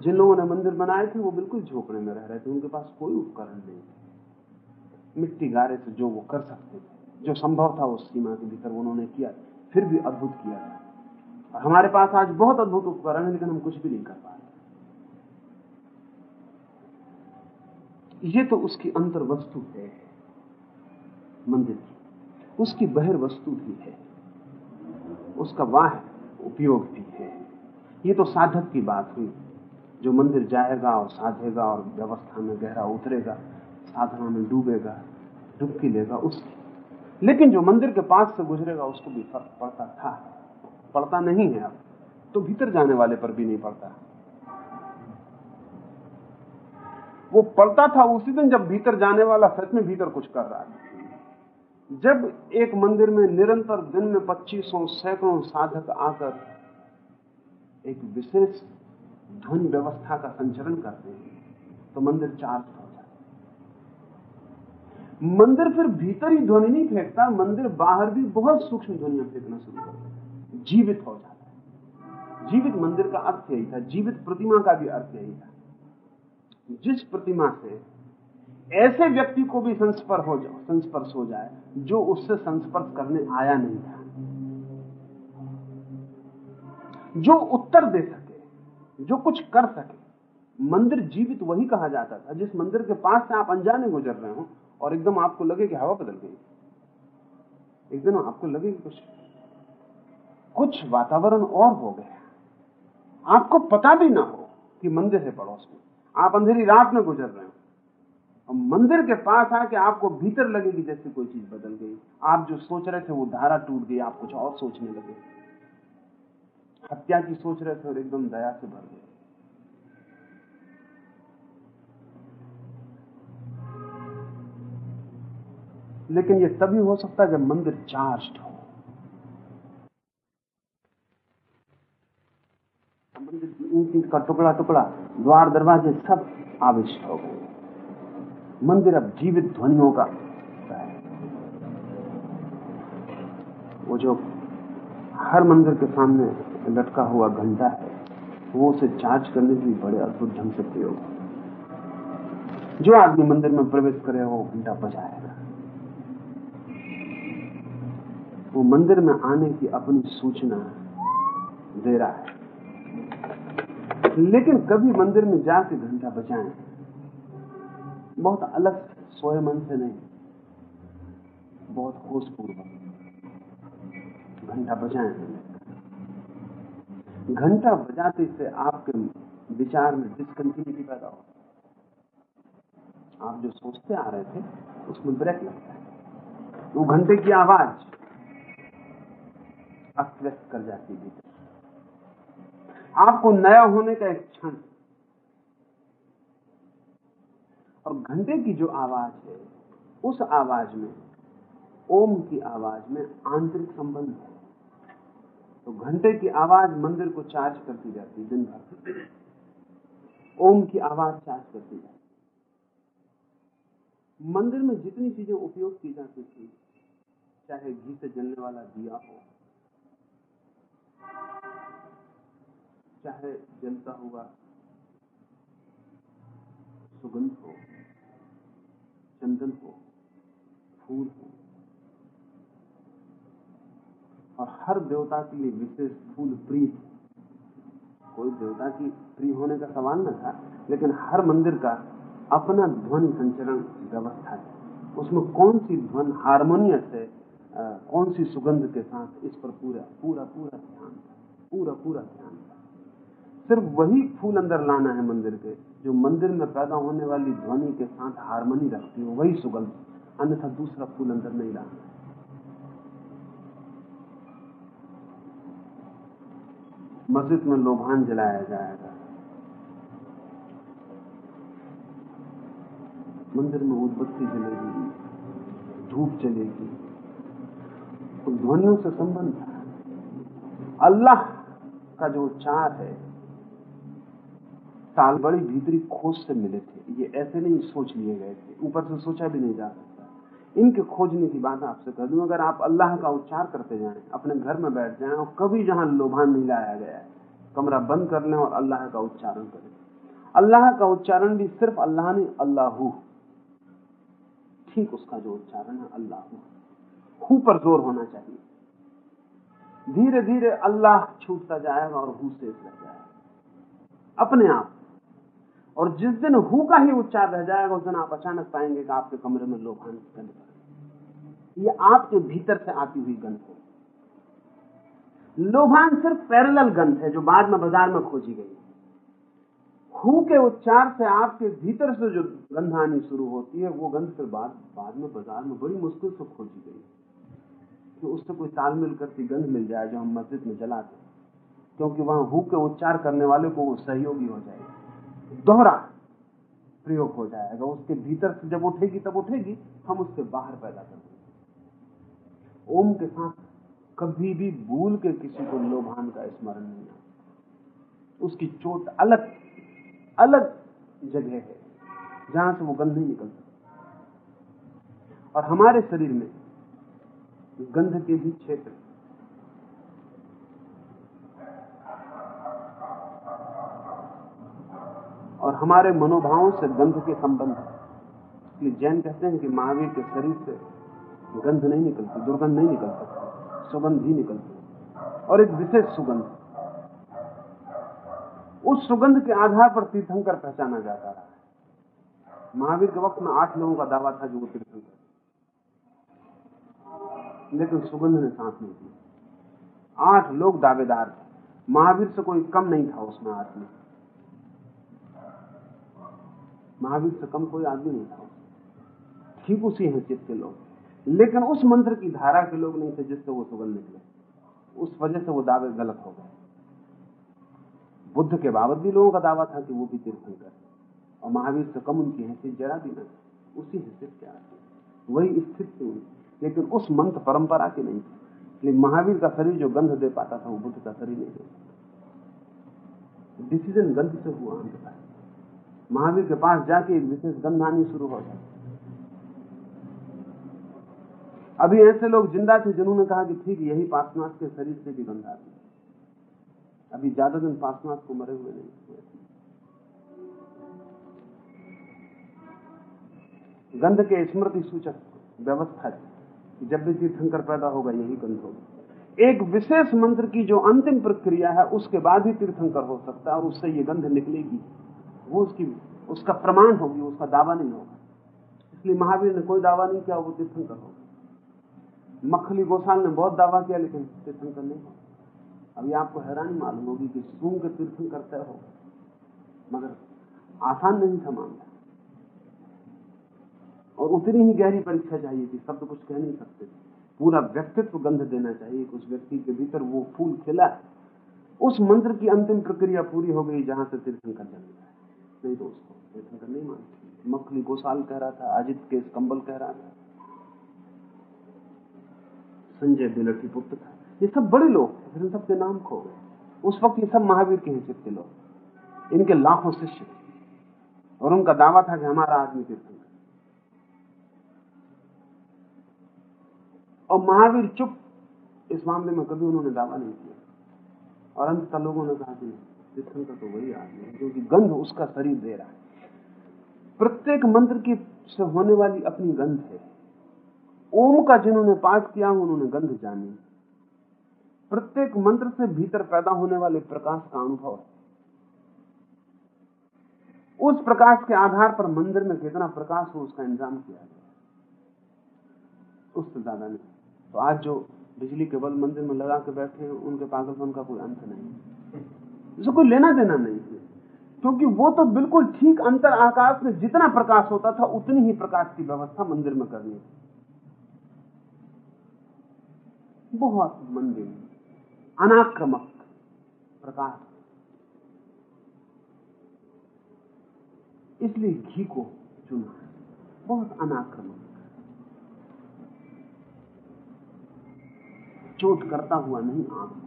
जिन लोगों ने मंदिर बनाए थे, वो बिल्कुल झोपड़े में रह रहे थे, उनके पास कोई उपकरण नहीं था। मिट्टी गारे से जो वो कर सकते थे, जो संभव था उस सीमा के भीतर उन्होंने किया, फिर भी अद्भुत किया। था और हमारे पास आज बहुत अद्भुत उपकरण है, लेकिन हम कुछ भी नहीं कर पा रहे ये तो उसकी अंतर वस्तु है, मंदिर की। उसकी बहिर वस्तु भी है। उसका वाह उपयोग भी है। ये तो साधक की बात हुई। जो मंदिर जाएगा और साधेगा और व्यवस्था में गहरा उतरेगा, साधना में डूबेगा, डुबकी लेगा उसकी। लेकिन जो मंदिर के पास से गुजरेगा, उसको भी फ़र्क पड़ता था। पड़ता नहीं है अब तो भीतर जाने वाले पर भी नहीं पड़ता। वो पड़ता था उसी दिन जब भीतर जाने वाला सच में भीतर कुछ कर रहा था जब एक मंदिर में निरंतर दिन में पच्चीसों सैकड़ों साधक आकर एक विशेष ध्वनि व्यवस्था का संचरण करते हैं तो मंदिर चार्ज हो जाता मंदिर फिर भीतर ही ध्वनि नहीं फेंकता, मंदिर बाहर भी बहुत सूक्ष्म ध्वनियाँ फेंकना शुरू करता जीवित हो जाता है। जीवित मंदिर का अर्थ यही था, जीवित प्रतिमा का भी अर्थ यही था। जिस प्रतिमा से ऐसे व्यक्ति को भी संस्पर्श हो जाए संस्पर्श हो जाए, जो उससे संस्पर्श करने आया नहीं था। जो उत्तर दे सके, जो कुछ कर सके, मंदिर जीवित वही कहा जाता था, जिस मंदिर के पास से आप अनजाने गुजर रहे हो और एकदम आपको लगे कि हवा बदल गई। एकदम आपको लगे कि कुछ कुछ वातावरण और हो गया। आपको पता भी ना हो कि मंदिर है पड़ोस में। आप अंधेरी रात में गुजर रहे हो। और मंदिर के पास आके आपको भीतर लगेगी जैसे कोई चीज़ बदल गई। आप जो सोच रहे थे वो धारा टूट गई, आप कुछ और सोचने लगे। हत्या की सोच रहे थे और एकदम दया से भर गए। लेकिन ये तभी हो सकता है जब मंदिर चार्ज हो। मंदिर की टुकड़ा टुकड़ा द्वार, दरवाजे सब आविष्ट हो गए। मंदिर अब जीवित ध्वनियों का वो जो हर मंदिर के सामने लटका हुआ घंटा है, वो उसे चार्ज करने के लिए बड़े अद्भुत ढंग से प्रयोग जो आदमी मंदिर में प्रवेश करे, वो घंटा बजाएगा। वो मंदिर में आने की अपनी सूचना दे रहा है। लेकिन कभी मंदिर में जाके घंटा बजाएँ? बहुत अलग सोए मन से नहीं, बहुत होशपूर्वक घंटा बजाएँ। घंटा बजाते से आपके विचार में डिसकंटिन्यूटी पैदा हो। आप जो सोचते आ रहे थे, उसमें ब्रेक लगता है। वो घंटे की आवाज़ अस्त व्यस्त कर जाती भीतर आपको नया होने का एक क्षण और घंटे की जो आवाज़ है, उस आवाज़ में, ओम की आवाज़ में आंतरिक संबंध है। तो घंटे की आवाज़ मंदिर को चार्ज करती जाती दिन भर ओम की आवाज़ चार्ज करती जाती मंदिर में जितनी चीज़ें उपयोग की जाती थी, चाहे घी से जलने वाला दिया हो, चाहे जलता हुआ सुगंध हो चंदन हो फूल हो और हर देवता के लिए विशेष फूल प्रिय कोई देवता की प्रिय होने का सवाल न था लेकिन हर मंदिर का अपना ध्वनि संचरण व्यवस्था है। उसमें कौन सी ध्वन हारमोनियस है आ, कौन सी सुगंध के साथ इस पर पूरा पूरा पूरा ध्यान पूरा पूरा ध्यान सिर्फ़ वही फूल अंदर लाना है मंदिर के जो मंदिर में पैदा होने वाली ध्वनि के साथ हारमोनी रखती हो, वही सुगंध। अन्यथा दूसरा फूल अंदर नहीं लाना मस्जिद में लोभान जलाया जाएगा। मंदिर में उदबत्ती जलेगी, धूप जलेगी। ध्वनियों से संबंध अल्लाह का जो उच्चार है ताल बड़ी भीतरी खोज से मिले थे। ये ऐसे नहीं सोच लिए गए थे। ऊपर से सोचा भी नहीं जा सकता। इनके खोजने की बात आपसे कर दूँ अगर आप अल्लाह का उच्चार करते जाएँ, अपने घर में बैठ जाएँ और कभी जहाँ लोभान नहीं लाया गया है, कमरा बंद कर लें और अल्लाह का उच्चारण करें। अल्लाह का उच्चारण भी सिर्फ़ अल्लाह नहीं, अल्लाह। ठीक उसका जो उच्चारण है, अल्लाह। हु पर ज़ोर होना चाहिए। धीरे धीरे अल्लाह छूटता जाएगा और हु से जाएगा। अपने आप और जिस दिन हु का ही उच्चार रह जाएगा, उस दिन आप अचानक पाएँगे कि आपके कमरे में लोभान गंध ये आपके भीतर से आती हुई गंध है। लोभान सिर्फ़ पैरेलल गंध है, जो बाद में बाज़ार में खोजी गई। हु के उच्चार से आपके भीतर से जो गंध आनी शुरू होती है, वो गंध फिर बाद बाद में बाज़ार में बड़ी मुश्किल से खोजी गई। कि उससे कोई तालमेल करती गंध मिल जाए जो हम मस्जिद में जलाते क्योंकि वहाँ हु के उच्चार करने वाले को वो सहयोगी हो जाएगी। दोहरा प्रयोग हो जाएगा। उसके भीतर से जब उठेगी, तब उठेगी, हम उसके बाहर पैदा कर देंगे। ओम के साथ कभी भी भूल के किसी को लोभान का स्मरण नहीं आता उसकी चोट अलग अलग जगह है, जहाँ से वो गंध नहीं निकल सकता और हमारे शरीर में गंध के भी क्षेत्र और हमारे मनोभावों से गंध के संबंध इसलिए जैन कहते हैं कि महावीर के शरीर से गंध नहीं निकलती, दुर्गंध नहीं निकल सकती सुगंध ही निकलती और एक विशेष सुगंध, उस सुगंध के आधार पर तीर्थंकर पहचाना जाता रहा है। महावीर के वक्त में आठ लोगों का दावा था जो वो तीर्थंकर लेकिन सुगंध ने सांस नहीं दी आठ लोग दावेदार थे। महावीर से कोई कम नहीं था उसमें आठ में महावीर से कम कोई आदमी नहीं था। ठीक उसी हैसियत के लोग। लेकिन उस मंत्र की धारा के लोग नहीं थे जिससे वो सुगंध निकले। उस वजह से वो दावे गलत हो गए। बुद्ध के बाबत भी लोगों का दावा था कि वो भी तीर्थंकर और महावीर से कम उनकी हैसियत जरा भी न। उसी हैसियत के आती वही स्थित थी लेकिन उस मंत्र परंपरा की नहीं थी। इसलिए महावीर का शरीर जो गंध दे पाता था, वो बुद्ध का शरीर नहीं दे डिसीज़न गंध से हुआ अंत महावीर के पास जाके एक विशेष गंध आनी शुरू हो जाती। अभी ऐसे लोग ज़िंदा थे जिन्होंने कहा कि ठीक, यही पासनाथ के शरीर से भी गंध आती अभी ज़्यादा दिन पासनाथ को मरे हुए नहीं। हुए गंध के स्मृति सूचक व्यवस्था थी जब भी तीर्थंकर पैदा होगा, यही गंध होगा। एक विशेष मंत्र की जो अंतिम प्रक्रिया है, उसके बाद ही तीर्थंकर हो सकता है और उससे ये गंध निकलेगी। वो उसकी, उसका प्रमाण होगी उसका दावा नहीं होगा। इसलिए महावीर ने कोई दावा नहीं किया, वो तीर्थंकर होगा मखली गोसाल ने बहुत दावा किया, लेकिन तीर्थंकर नहीं होगा अभी आपको हैरानी मालूम होगी कि सूंग के तीर्थंकर तय हो मगर आसान नहीं था मामला। और उतनी ही गहरी परीक्षा चाहिए थी शब्द कुछ कह नहीं सकते पूरा व्यक्तित्व गंध देना चाहिए, कि उस व्यक्ति के भीतर वो फूल खिला। उस मंत्र की अंतिम प्रक्रिया पूरी हो गई, जहाँ से तीर्थंकर जन्म है नहीं तो उसको तीर्थंकर नहीं मानती। मखली गोसाल कह रहा था, अजित केस कंबल कह रहा था। संजय दिलठी पुत्र था। ये सब बड़े लोग फिर सबके नाम खो गए। उस वक्त ये सब महावीर के हिस्से के लोग इनके लाखों शिष्य और उनका दावा था कि हमारा आदमी तीर्थंकर और महावीर चुप। इस मामले में कभी उन्होंने दावा नहीं किया। और अंततः लोगों ने कहा कि तीर्थंकर तो वही आदमी है क्योंकि गंध उसका शरीर दे रहा है। प्रत्येक मंत्र की से होने वाली अपनी गंध है। ओम का जिन्होंने पाठ किया, उन्होंने गंध जानी। प्रत्येक मंत्र से भीतर पैदा होने वाले प्रकाश का अनुभव है। उस प्रकाश के आधार पर मंदिर में कितना प्रकाश हो, उसका इंतज़ाम किया गया। उससे ज़्यादा नहीं। तो आज जो बिजली के बल मंदिर में लगा के बैठे उनके पागलपन का कोई अंत नहीं इसको कोई लेना देना नहीं है। क्योंकि वो तो बिल्कुल ठीक अंतर आकाश में जितना प्रकाश होता था, उतनी ही प्रकाश की व्यवस्था मंदिर में करनी थी। बहुत मंदिर अनाक्रमक प्रकाश। इसलिए घी को चुना। बहुत अनाक्रमक। चोट करता हुआ नहीं को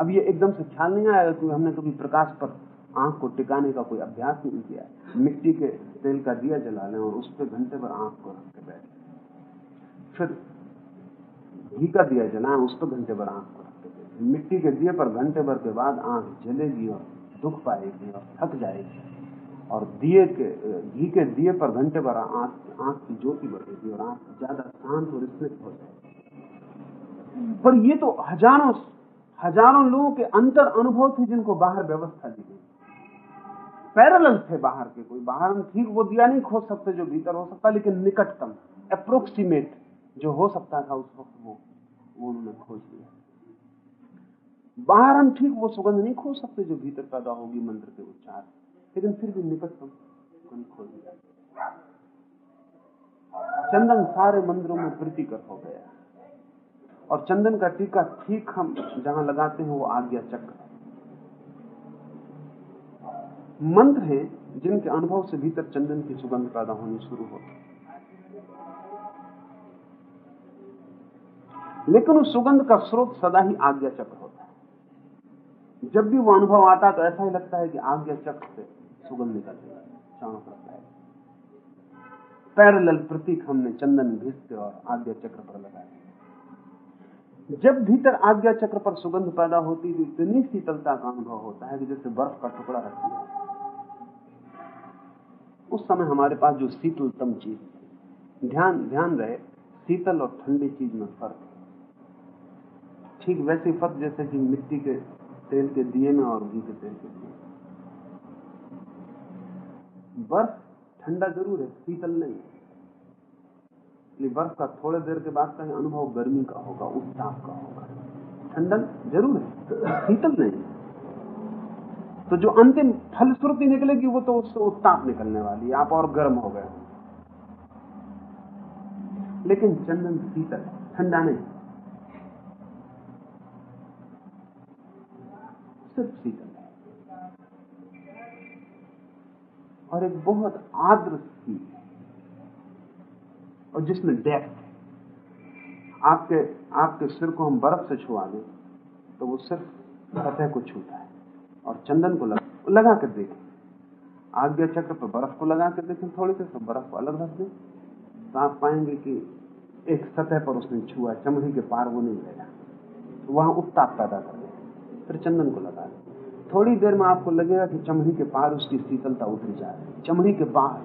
अब ये एकदम से ख्याल नहीं आएगा क्योंकि हमने कभी प्रकाश पर आँख को टिकाने का कोई अभ्यास नहीं किया मिट्टी के तेल का दिया जला लें और उस पर घंटे भर आँख को रख के बैठे फिर घी का दिया जलाएँ, उस पर घंटे भर आँख को रख के मिट्टी के दिए पर घंटे भर के बाद आँख जलेगी और दुख पाएगी और थक जाएगी। और दिए के, घी के दिए पर घंटे भर आँख आँख की ज्योति बढ़ेगी और आँख ज़्यादा शांत और स्निग्ध हो जाएगी। पर ये तो हज़ारों हज़ारों लोगों के अंतर अनुभव थे जिनको बाहर व्यवस्था दी गई। पैरल थे बाहर के कोई। बाहर ठीक वो दिया नहीं खोज सकते जो भीतर हो सकता, लेकिन निकटतम अप्रोक्सीमेट जो हो सकता था उस वक्त वो उन्होंने खोज लिया। बाहर हम ठीक वो सुगंध नहीं खोज सकते जो भीतर पैदा होगी मंत्र के उच्चार। लेकिन फिर भी निकटतम सुगंध खोज लिया। चंदन सारे मंदिरों में प्रीतिकर हो गया। और चंदन का टीका ठीक हम जहाँ लगाते हैं वो आज्ञा चक्र मंत्र है जिनके अनुभव से भीतर चंदन की सुगंध पैदा होनी शुरू होती लेकिन उस सुगंध का स्रोत सदा ही आज्ञा चक्र होता है। जब भी वो अनुभव आता तो ऐसा ही लगता है कि आज्ञा चक्र से सुगंध निकल रही है है पैरल प्रतीक हमने चंदन घिसते और आज्ञा चक्र पर लगाए जब भीतर आज्ञा चक्र पर सुगंध पैदा होती तो इतनी शीतलता का अनुभव होता है कि जैसे बर्फ़ का टुकड़ा रख दिया। उस समय हमारे पास जो शीतलतम चीज़ ध्यान ध्यान रहे, शीतल और ठंडी चीज़ में फ़र्क है। ठीक वैसे फ़र्क जैसे कि मिट्टी के तेल के दिए में और घी के तेल के दिए बर्फ़ ठंडा ज़रूर है, शीतल नहीं इसलिए का थोड़े देर के बाद का अनुभव गर्मी का होगा, उत्ताप का होगा। ठंडन ज़रूर है, शीतल नहीं तो जो अंतिम फलश्रुति निकलेगी, वो तो उससे उत्ताप निकलने वाली आप और गर्म हो गए। लेकिन चंदन शीतल, ठंडा नहीं। सिर्फ़ शीतल और एक बहुत आद्र सी और जिसमें डेप्थ आपके आपके सिर को हम बर्फ़ से छुआ दें तो वो सिर्फ़ सतह को छूता है और चंदन को लगा, लगा कर देखें। आज्ञा चक्र पर बर्फ़ को लगा कर देखें थोड़ी से तो बर्फ़ को अलग रख दें। तो आप पाएँगे कि एक सतह पर उसने छुआ चमड़ी के पार वो नहीं गया। तो वहाँ उत्ताप पैदा कर दे फिर चंदन को लगा थोड़ी देर में आपको लगेगा कि चमड़ी के पार उसकी शीतलता उतरी जा रही है। चमड़ी के पार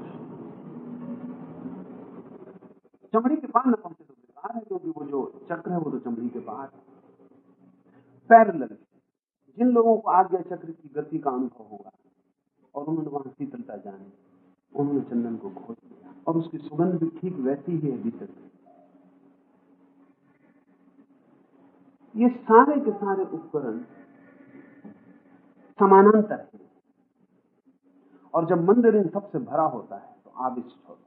चमड़ी के पार न पहुँचे तो बेकार है क्योंकि वो जो चक्र है, वो तो चमड़ी के बाहर पैरल जिन लोगों को आज्ञा चक्र की गति का अनुभव होगा, और उन्होंने वहाँ शीतलता जानी, उन्होंने चंदन को खोज और उसकी सुगंध भी ठीक वैसी ही है भीतर ये सारे के सारे उपकरण समानांतर है। और जब मंदिर इन सबसे भरा होता है तो आविष्ट होता है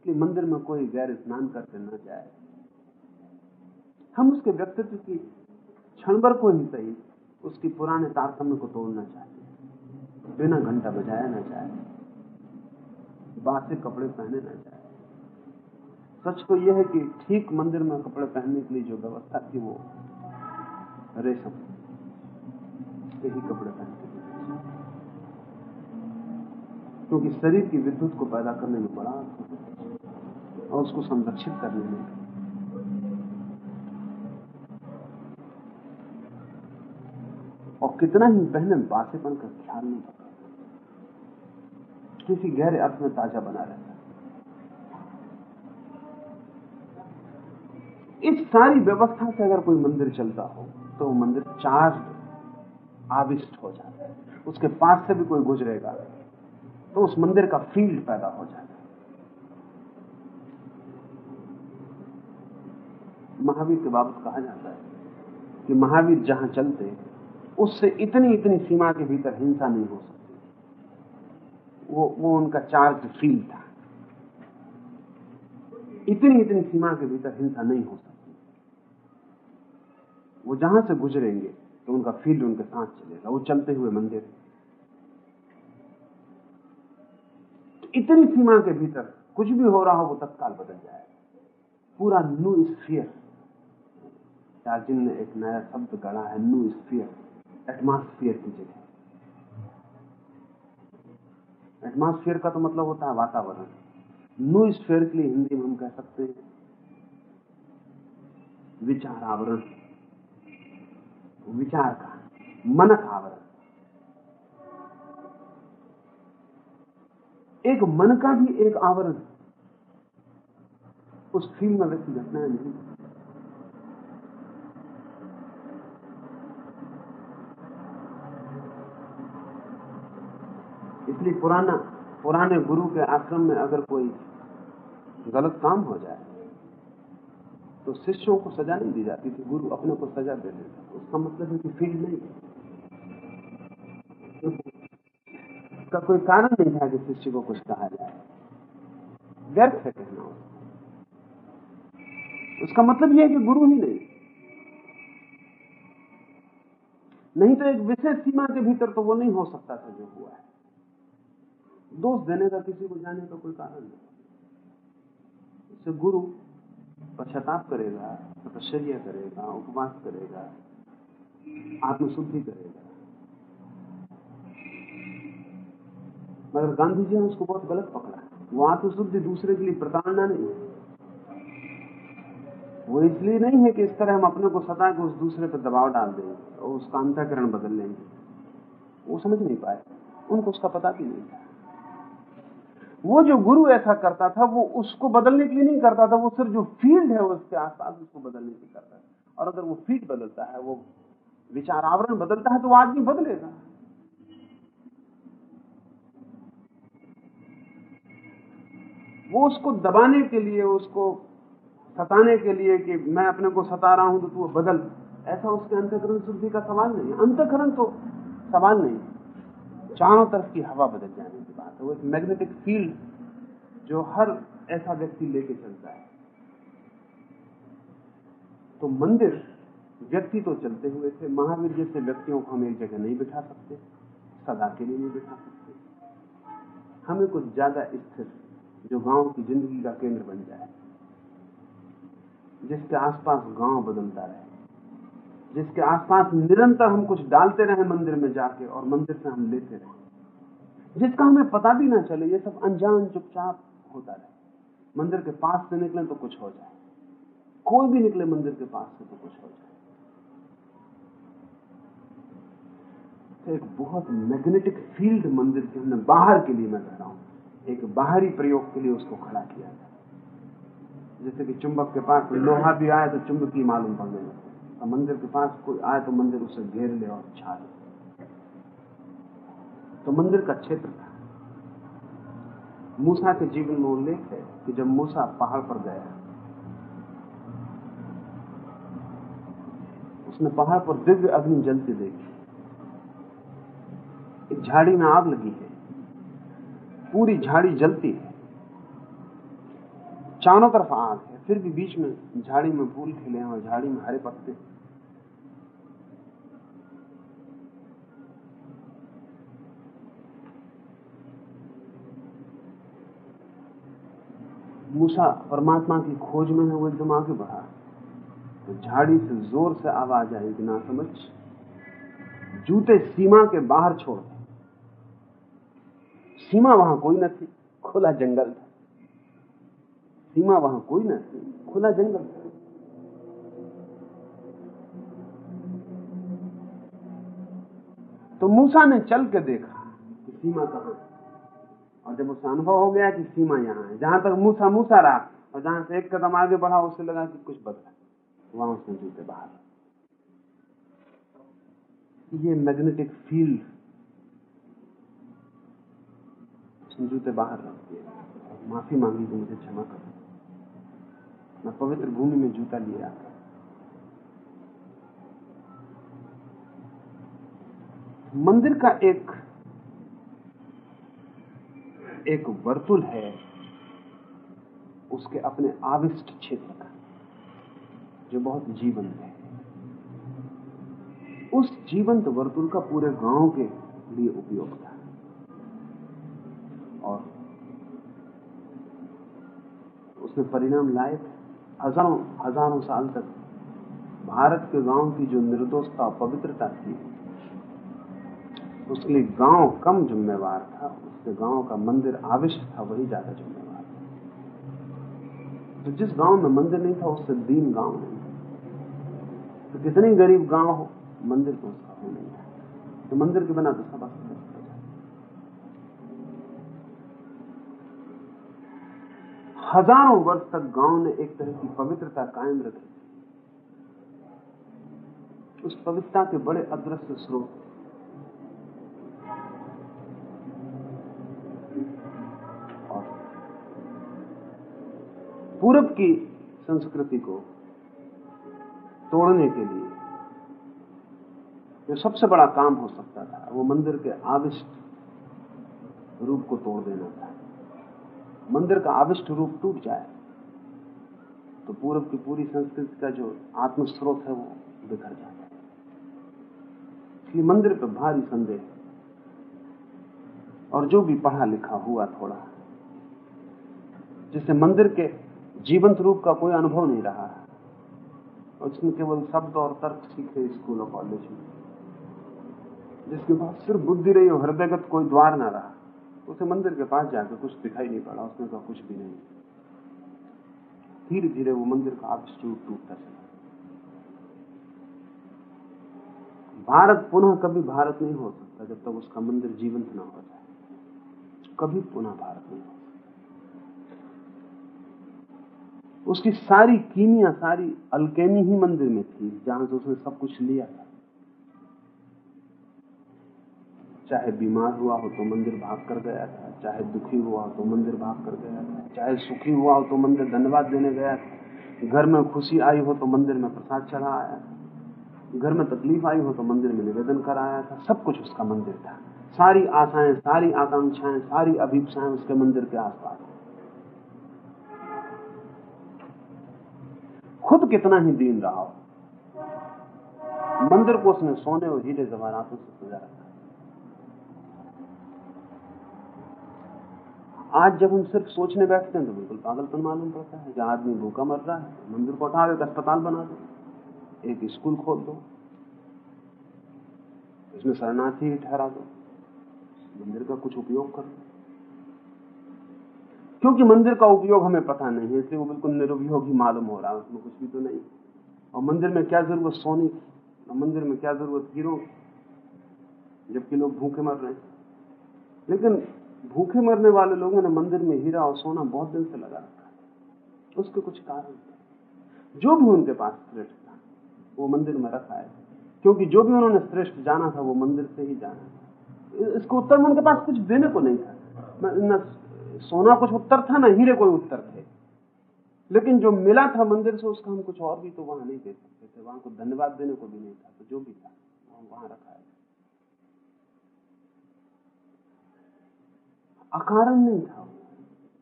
इसलिए मंदिर में कोई गैर स्नान करके न जाए। हम उसके व्यक्तित्व की क्षण भर को ही सही, उसकी पुराने तारतम्य को तोड़ना चाहते बिना घंटा बजाया ना जाए। बासे कपड़े पहने ना जाए। सच तो यह है कि ठीक मंदिर में कपड़े पहनने के लिए जो व्यवस्था थी वो रेशम। के ही कपड़े पहनते क्योंकि शरीर की विद्युत को पैदा करने में बड़ा और उसको संरक्षित करने में और कितना ही पहने बासेपन का ख्याल नहीं पड़ता किसी गहरे अर्थ में ताज़ा बना रहता इस सारी व्यवस्था से अगर कोई मंदिर चलता हो तो वो मंदिर चार्ज आविष्ट हो जाता है। उसके पास से भी कोई गुजरेगा तो उस मंदिर का फ़ील्ड पैदा हो जाता है। महावीर के बाबत कहा जाता है कि महावीर जहाँ चलते, उससे इतनी इतनी सीमा के भीतर हिंसा नहीं हो सकती। वो वो उनका चार्ज फ़ील्ड था। इतनी इतनी सीमा के भीतर हिंसा नहीं हो सकती। वो जहाँ से गुजरेंगे तो उनका फ़ील्ड उनके साथ चलेगा। वो चलते हुए मंदिर। तो इतनी सीमा के भीतर कुछ भी हो रहा हो, वो तत्काल बदल जाएगा। पूरा न्यू स्फीयर चार्जिन ने एक नया शब्द गढ़ा है न्यू स्फीयर एटमॉस्फियर की जगह। एटमॉस्फियर का तो मतलब होता है वातावरण। न्यू स्फीयर के लिए हिंदी में हम कह सकते हैं विचार आवरण विचार का, मनक आवरण। एक मन का भी एक आवरण। उस फ़ील्ड में व्यक्ति घटनाएँ नहीं। इसलिए पुराना, पुराने गुरु के आश्रम में अगर कोई गलत काम हो जाए तो शिष्यों को सजा नहीं दी जाती थी, गुरु अपने को सजा दे देता उसका मतलब है कि फ़ील्ड नहीं का कोई कारण नहीं था कि शिष्य को कुछ कहा जाए। व्यर्थ है कहना उसका। मतलब यह है कि गुरु ही नहीं। नहीं तो एक विशेष सीमा के भीतर तो वो नहीं हो सकता था जो हुआ है। दोष देने का किसी को जाने का कोई कारण नहीं। उससे गुरु पश्चाताप करेगा, तपश्चर्या करेगा, उपवास करेगा, आत्मशुद्धि करेगा। मगर गांधी जी ने उसको बहुत गलत पकड़ा। वो आत्मशुद्धि दूसरे के लिए प्रताड़ना नहीं है। वो इसलिए नहीं है कि इस तरह हम अपने को सता के उस दूसरे पर दबाव डाल देंगे और उसका अंतकरण बदल लेंगे वो समझ नहीं पाए। उनको उसका पता भी नहीं था। वो जो गुरु ऐसा करता था, वो उसको बदलने के लिए नहीं करता था, वो सिर्फ़ जो फ़ील्ड है उसके आसपास उसको बदलने के लिए करता है। और अगर वो फ़ील्ड बदलता है, वो विचार आवरण बदलता है तो वो आदमी बदलेगा। वो उसको दबाने के लिए, उसको सताने के लिए कि मैं अपने को सता रहा हूँ तो तू बदल। ऐसा उसके अंतकरण शुद्धि का सवाल नहीं अंतकरण तो सवाल नहीं चारों तरफ़ की हवा बदल बात है वो एक मैग्नेटिक फ़ील्ड जो हर ऐसा व्यक्ति लेके चलता है। तो मंदिर व्यक्ति तो चलते हुए थे। महावीर जैसे व्यक्तियों को हम एक जगह नहीं बिठा सकते, सदा के लिए नहीं बिठा सकते। हमें कुछ ज़्यादा स्थिर जो गाँव की ज़िंदगी का केंद्र बन जाए, जिसके आसपास गाँव बदलता रहे, जिसके आसपास निरंतर हम कुछ डालते रहे मंदिर में जाके और मंदिर से हम लेते रहे। जिसका हमें पता भी ना चले, ये सब अनजान चुपचाप होता रहे। मंदिर के पास से निकले तो कुछ हो जाए। कोई भी निकले मंदिर के पास से तो कुछ हो जाए। तो एक बहुत मैग्नेटिक फ़ील्ड मंदिर के हमने बाहर के लिए मैं कह रहा हूँ। एक बाहरी प्रयोग के लिए उसको खड़ा किया था जैसे कि चुंबक के पास लोहा भी आए तो चुंबकीय मालूम पड़ने लगता मंदिर के पास कोई आए तो मंदिर उसे घेर ले और छा ले। तो मंदिर का क्षेत्र था। मूसा के जीवन में उल्लेख है कि जब मूसा पहाड़ पर गया, उसने पहाड़ पर दिव्य अग्नि जलती देखी। एक झाड़ी में आग लगी है। पूरी झाड़ी जलती है। चारों तरफ़ आग है। फिर भी बीच में झाड़ी में फूल खिले हैं और झाड़ी में हरे पत्ते मूसा परमात्मा की खोज में है, वो एकदम आगे बढ़ा। तो झाड़ी से ज़ोर से आवाज़ आई, कि ना समझ। जूते सीमा के बाहर छोड़ सीमा वहाँ कोई न थी, खुला जंगल था। सीमा वहाँ कोई न थी, खुला जंगल था। तो मूसा ने चल के देखा कि सीमा कहाँ है। और जब उसे अनुभव हो गया कि सीमा यहाँ है, जहाँ तक मूसा मूसा रहा और जहाँ से एक कदम आगे बढ़ा उसे लगा कि कुछ बदला वहाँ उसने जूते बाहर ये मैग्नेटिक फ़ील्ड जूते बाहर रख दिए। माफ़ी मांगी कि मुझे क्षमा कर। मैं पवित्र भूमि में जूता लिया। मंदिर का एक एक वर्तुल है, उसके अपने आविष्ट क्षेत्र का, जो बहुत जीवंत है। उस जीवंत वर्तुल का पूरे गाँव के लिए उपयोग था। और उसने परिणाम लाए हज़ारों हज़ारों साल तक भारत के गाँव की जो निर्दोषता पवित्रता थी, उसके लिए गाँव कम जिम्मेवार था। उसके गाँव का मंदिर आविष्ट था, वही ज़्यादा जिम्मेवार था। तो जिस गाँव में मंदिर नहीं था उससे दीन गाँव नहीं था। तो कितनी गरीब गाँव हो, मंदिर तो उसका हो नहीं है। तो मंदिर के बिना तो सब अस्त हज़ारों वर्ष तक गाँव ने एक तरह की पवित्रता कायम रखी। उस पवित्रता के बड़े अदृश्य स्रोत पूरब की संस्कृति को तोड़ने के लिए जो सबसे बड़ा काम हो सकता था, वो मंदिर के आविष्ट रूप को तोड़ देना था। मंदिर का आविष्ट रूप टूट जाए तो पूरब की पूरी संस्कृति का जो आत्मस्रोत है, वो बिखर जाता है। इसलिए मंदिर पर भारी संदेह। और जो भी पढ़ा लिखा हुआ थोड़ा जिसे मंदिर के जीवंत रूप का कोई अनुभव नहीं रहा है। उसने केवल शब्द और तर्क सीखे स्कूल और कॉलेज में। जिसके पास सिर्फ़ बुद्धि रही और हृदयगत कोई द्वार ना रहा। उसे मंदिर के पास जाकर कुछ दिखाई नहीं पड़ा, उसने कहा कुछ भी नहीं। धीरे धीरे वो मंदिर का रूप टूटता चला। भारत पुनः कभी भारत नहीं हो सकता जब तक उसका मंदिर जीवंत ना हो जाए। कभी पुनः भारत नहीं हो उसकी सारी कीमिया, सारी अलकेमी ही मंदिर में थी, जहाँ से उसने सब कुछ लिया था। चाहे बीमार हुआ हो तो मंदिर भाग कर गया था, चाहे दुखी हुआ हो तो मंदिर भाग कर गया था, चाहे सुखी हुआ हो तो मंदिर धन्यवाद देने गया था। घर में खुशी आई हो तो मंदिर में प्रसाद चढ़ा आया घर में तकलीफ़ आई हो तो मंदिर में निवेदन कर आया था। सब कुछ उसका मंदिर था। सारी आशाएँ, सारी आकांक्षाएँ, सारी अभिप्साएँ उसके मंदिर के आसपास खुद कितना ही दीन रहा हो। मंदिर को उसने सोने और हीरे जवाहरातों से सजा रखा आज जब हम सिर्फ़ सोचने बैठते हैं तो बिल्कुल पागलपन मालूम पड़ता है। जहाँ आदमी भूखा मर रहा है, मंदिर को उठा एक अस्पताल बना दो, एक स्कूल खोल दो, इसमें शरणार्थी ठहरा दो, मंदिर का कुछ उपयोग कर क्योंकि मंदिर का उपयोग हमें पता नहीं है, इसलिए वो बिल्कुल निरुपयोगी मालूम हो रहा है, उसमें कुछ भी तो नहीं। और मंदिर में क्या ज़रूरत, सोने की? मंदिर में क्या ज़रूरत? हीरो जबकि लोग भूखे मर रहे हैं। लेकिन भूखे मरने वाले लोगों ने मंदिर में हीरा और सोना बहुत दिन से लगा रखा है। उसके कुछ कारण जो भी उनके पास श्रेष्ठ था, वो मंदिर में रखा है। क्योंकि जो भी उन्होंने श्रेष्ठ जाना था, वो मंदिर से ही जाना इसको उत्तर में उनके पास कुछ देने को नहीं था। न सोना कुछ उत्तर था ना, हीरे कोई उत्तर थे। लेकिन जो मिला था मंदिर से, उसका हम कुछ और भी तो वहाँ नहीं दे सकते थे। वहाँ को धन्यवाद देने को भी नहीं था तो जो भी था हम वहाँ रखा है। अकारण नहीं था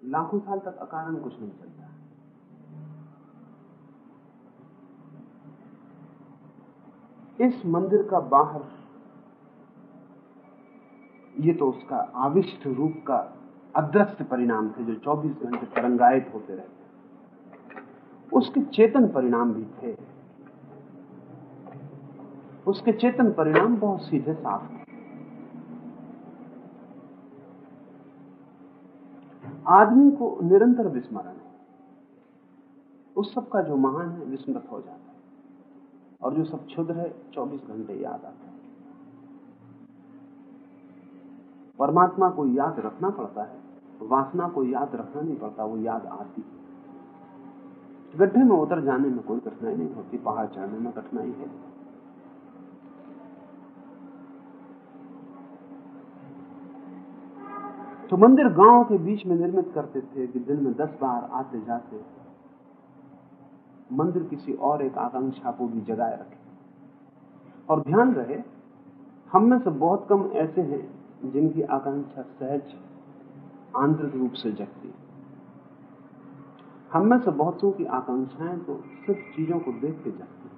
लाखों साल तक अकारण कुछ नहीं चलता। इस मंदिर का बाहर, ये तो उसका आविष्ट रूप का अदृश्य परिणाम थे, जो 24 घंटे तरंगायित होते रहते उसके चेतन परिणाम भी थे। उसके चेतन परिणाम बहुत सीधे साफ़ थे। आदमी को निरंतर विस्मरण है। उस सब का जो महान है, विस्मृत हो जाता है। और जो सब क्षुद्र है 24 घंटे याद आता है। परमात्मा को याद रखना पड़ता है, वासना को याद रखना नहीं पड़ता, वो याद आती गड्ढे में उतर जाने में कोई कठिनाई नहीं होती, पहाड़ चढ़ने में कठिनाई है। तो मंदिर गाँव के बीच में निर्मित करते थे कि दिन में दस बार आते जाते मंदिर किसी और एक आकांक्षा को भी जगाए रखे। और ध्यान रहे, हम में से बहुत कम ऐसे हैं जिनकी आकांक्षा सहज, आंतरिक रूप से जगती हम में से बहुतों की आकांक्षाएँ तो सिर्फ़ चीज़ों को देख के जगती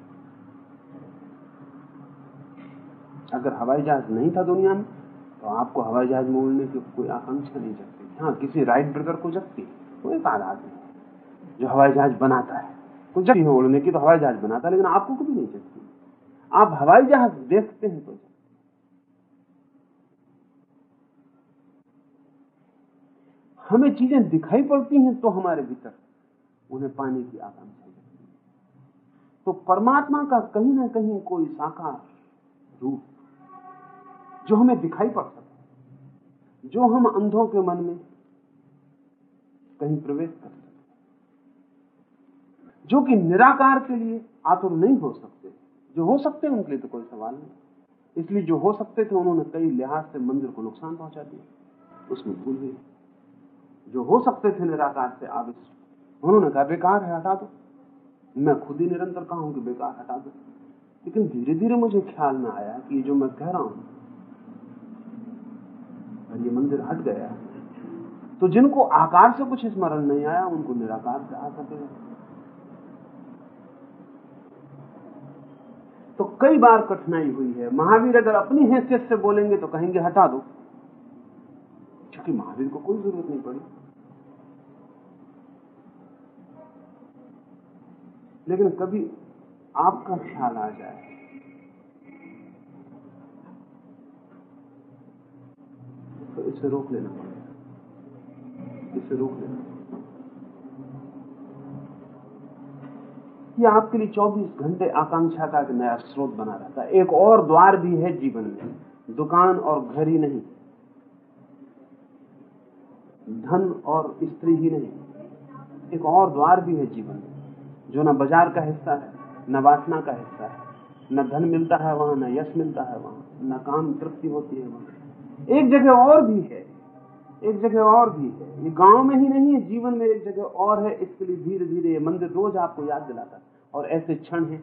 अगर हवाई जहाज़ नहीं था दुनिया में तो आपको हवाई जहाज़ में उड़ने की कोई आकांक्षा नहीं जगती हाँ किसी राइट ब्रदर को जगती वो एक आदमी जो हवाई जहाज़ बनाता है। कुछ जगह उड़ने की तो हवाई जहाज़ बनाता है, लेकिन आपको कभी नहीं जगती। आप हवाई जहाज़ देखते हैं तो हमें चीज़ें दिखाई पड़ती हैं तो हमारे भीतर उन्हें पाने की आकांक्षा तो परमात्मा का कहीं ना कहीं कोई साकार रूप जो हमें दिखाई पड़ सकता जो हम अंधों के मन में कहीं प्रवेश कर सकते जो कि निराकार के लिए आतुर नहीं हो सकते, जो हो सकते हैं उनके लिए तो कोई सवाल नहीं। इसलिए जो हो सकते थे उन्होंने कई लिहाज से मंदिर को नुकसान पहुँचा दिया, उसमें भूल हुई जो हो सकते थे निराकार से आविष्ट। उन्होंने कहा, बेकार है, हटा दो। मैं खुद ही निरंतर कहूँ कि बेकार हटा दो। लेकिन धीरे धीरे मुझे ख्याल में आया कि ये जो मैं कह रहा हूँ और ये मंदिर हट गया तो जिनको आकार से कुछ स्मरण नहीं आया, उनको निराकार से आ सकेगा तो कई बार कठिनाई हुई है। महावीर अगर अपनी हैसियत से बोलेंगे तो कहेंगे, हटा दो। क्योंकि महावीर को कोई ज़रूरत नहीं पड़ी। लेकिन कभी आपका ख्याल आ जाए। तो इसे रोक लेना पड़ेगा। इसे रोक लेना ये आपके लिए 24 घंटे आकांक्षा का एक नया स्रोत बना रहता है। एक और द्वार भी है जीवन में। दुकान और घर ही नहीं। धन और स्त्री ही नहीं। एक और द्वार भी है जीवन में। जो ना बाज़ार का हिस्सा है, न वासना का हिस्सा है, न धन मिलता है वहाँ, न यश मिलता है वहाँ, न काम तृप्ति होती है वहाँ। एक जगह और भी है, एक जगह और भी है। ये गाँव में ही नहीं है जीवन में एक जगह और है, इसके लिए धीरे धीरे ये मंदिर रोज आपको याद दिलाता है। और ऐसे क्षण है,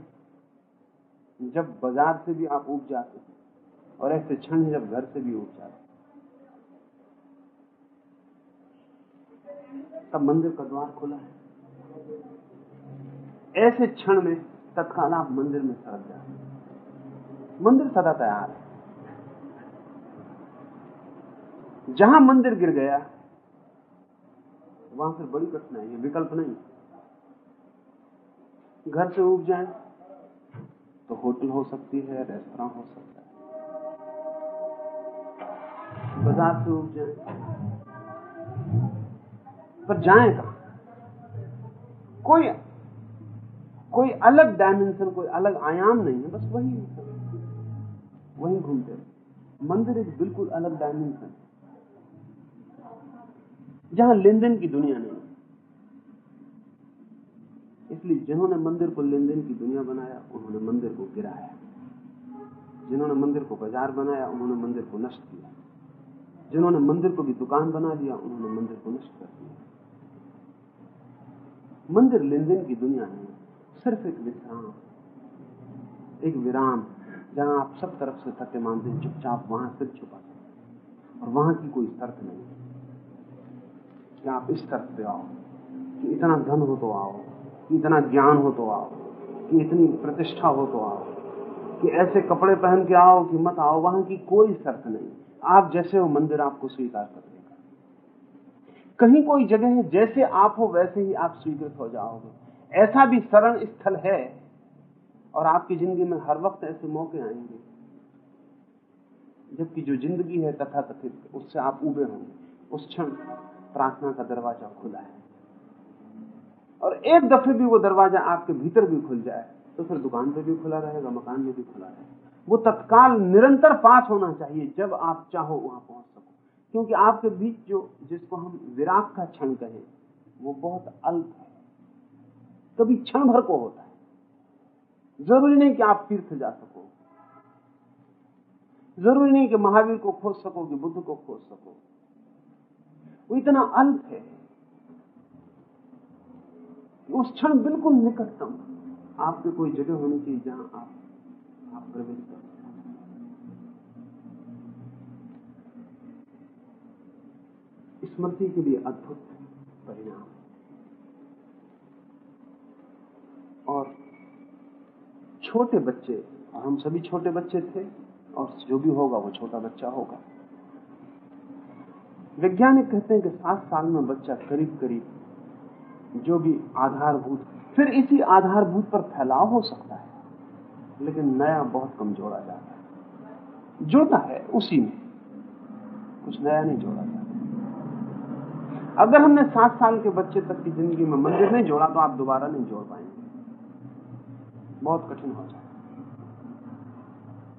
जब बाज़ार से भी आप उग जाते हैं, और ऐसे क्षण है जब घर से भी उग जाते तब मंदिर का द्वार खुला है। ऐसे क्षण में तत्काल आप मंदिर में सरक जाते मंदिर सदा तैयार है। जहाँ मंदिर गिर गया, वहाँ फिर बड़ी कठिनाई है, विकल्प नहीं। घर से उग जाए तो होटल हो सकती है, रेस्तरा हो सकता है। बाज़ार से उग जाए, पर जाए कहा? कोई कोई अलग डायमेंशन कोई अलग आयाम नहीं है, बस वही वही घूमते मंदिर एक बिल्कुल अलग डायमेंशन जहाँ लेन देन की दुनिया नहीं इसलिए जिन्होंने मंदिर को लेन देन की दुनिया बनाया, उन्होंने मंदिर को गिराया। जिन्होंने मंदिर को बाज़ार बनाया, उन्होंने मंदिर को नष्ट किया। जिन्होंने मंदिर को भी दुकान बना दिया उन्होंने मंदिर को नष्ट कर दिया। मंदिर लेन देन की दुनिया नहीं सिर्फ़ एक विश्राम। एक विराम, जहाँ आप सब तरफ़ से थके मानते हैं, चुपचाप वहाँ सिर छुपा सकते और वहाँ की कोई शर्त नहीं कि आप इस तरफ़ पे आओ, कि इतना धन हो तो आओ, कि इतना ज्ञान हो तो आओ, कि इतनी प्रतिष्ठा हो तो आओ, कि ऐसे कपड़े पहन के आओ कि मत आओ, वहाँ की कोई शर्त नहीं। आप जैसे हो मंदिर, आपको स्वीकार कर देगा कहीं कोई जगह है, जैसे आप हो, वैसे ही आप स्वीकृत हो जाओगे। ऐसा भी शरण स्थल है और आपकी ज़िंदगी में हर वक्त ऐसे मौके आएँगे, जबकि जो ज़िंदगी है तथा कथित उससे आप उबे होंगे। उस क्षण प्रार्थना का दरवाज़ा खुला है। और एक दफे भी वो दरवाज़ा आपके भीतर भी खुल जाए तो फिर दुकान पे भी खुला रहेगा, मकान में भी खुला रहेगा। वो तत्काल निरंतर पास होना चाहिए, जब आप चाहो वहाँ पहुँच सको। क्योंकि आपके बीच जो, जिसको हम विराग का क्षण कहें, वो बहुत अल्प है। कभी क्षण भर को होता है। ज़रूरी नहीं कि आप तीर्थ जा सको। ज़रूरी नहीं कि महावीर को खोज सको, कि बुद्ध को खोज सको। वो इतना अल्प है उस क्षण बिल्कुल निकटतम आपके कोई जगह होनी चाहिए जहाँ आप आप प्रवेश कर स्मृति के लिए अद्भुत परिणाम और छोटे बच्चे और हम सभी छोटे बच्चे थे, और जो भी होगा, वो छोटा बच्चा होगा। वैज्ञानिक कहते हैं कि सात साल में बच्चा करीब करीब जो भी आधारभूत, फिर इसी आधारभूत पर फैलाव हो सकता है, लेकिन नया बहुत कम जोड़ा जाता है। जोता है उसी में, कुछ नया नहीं जोड़ा जाता। अगर हमने सात साल के बच्चे तक की ज़िंदगी में मंदिर नहीं जोड़ा तो आप दोबारा नहीं जोड़ पाएँगे। बहुत कठिन हो जाए।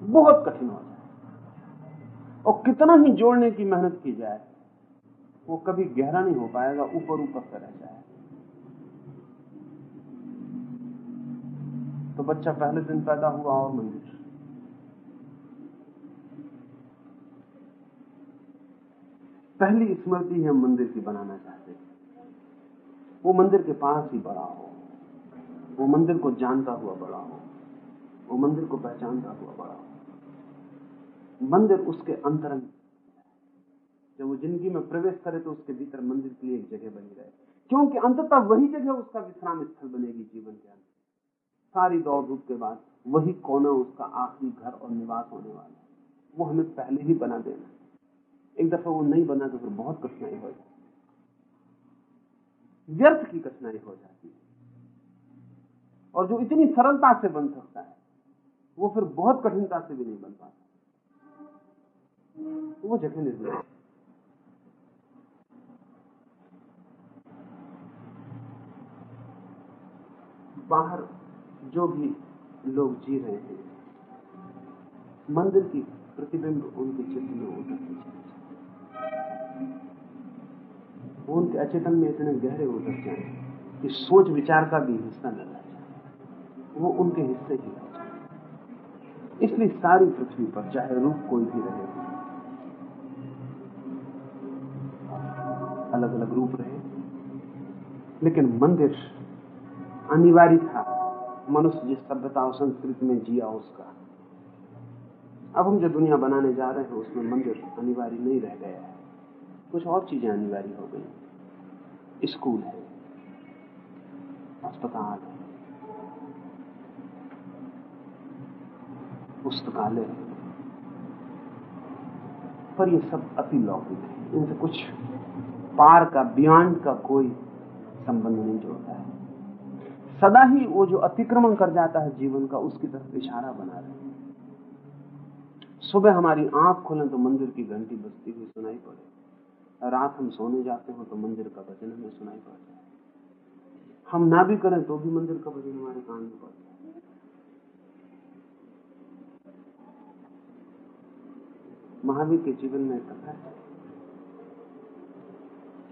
बहुत कठिन हो जाए। और कितना ही जोड़ने की मेहनत की जाए, वो कभी गहरा नहीं हो पाएगा, ऊपर ऊपर से रह जाए। तो बच्चा पहले दिन पैदा हुआ और मंदिर। पहली स्मृति हम मंदिर की बनाना चाहते वो मंदिर के पास ही बड़ा हो। वो मंदिर को जानता हुआ बड़ा हो। वो मंदिर को पहचानता हुआ बड़ा हो। मंदिर उसके अंतरंग जब वो ज़िंदगी में प्रवेश करे तो उसके भीतर मंदिर के लिए एक जगह बनी रहे। क्योंकि अंततः वही जगह उसका विश्राम स्थल बनेगी जीवन के अंदर। सारी दौड़ धूप के बाद वही कोना उसका आखिरी घर और निवास होने वाला वो हमें पहले ही बना देना एक दफ़ा वो नहीं बना तो फिर बहुत कठिनाई हो जाती व्यर्थ की कठिनाई हो जाती है। और जो इतनी सरलता से बन सकता है, वो फिर बहुत कठिनता से भी नहीं बन पाता। तो वो जगह निर्णय बाहर जो भी लोग जी रहे हैं, मंदिर की प्रतिबिंब उनके चित्र में उतरते उनके अचेतन में इतने गहरे उतर जाए कि सोच विचार का भी हिस्सा न रह। वो उनके हिस्से ही रह जाए इसलिए सारी पृथ्वी पर, चाहे रूप कोई भी रहे अलग अलग रूप रहे। लेकिन मंदिर अनिवार्य था। मनुष्य जिस सभ्यता और संस्कृति में जिया उसका। अब हम जो दुनिया बनाने जा रहे हैं, उसमें मंदिर अनिवार्य नहीं रह गया है। कुछ और चीज़ें अनिवार्य हो गई। स्कूल है, अस्पताल है पुस्तकालय है। पर ये सब अति लौकिक है। इनसे कुछ पार का, बियॉन्ड का कोई संबंध नहीं जोड़ता है। सदा ही वो जो अतिक्रमण कर जाता है जीवन का, उसकी तरफ़ इशारा बना रहे सुबह हमारी आँख खोले तो मंदिर की घंटी बजती हुई सुनाई पड़े। रात हम सोने जाते हो तो मंदिर का भजन हमें सुनाई पड़ता है। हम ना भी करें तो भी मंदिर का भजन हमारे कान में पड़ता जाए महावीर के जीवन में कथा है।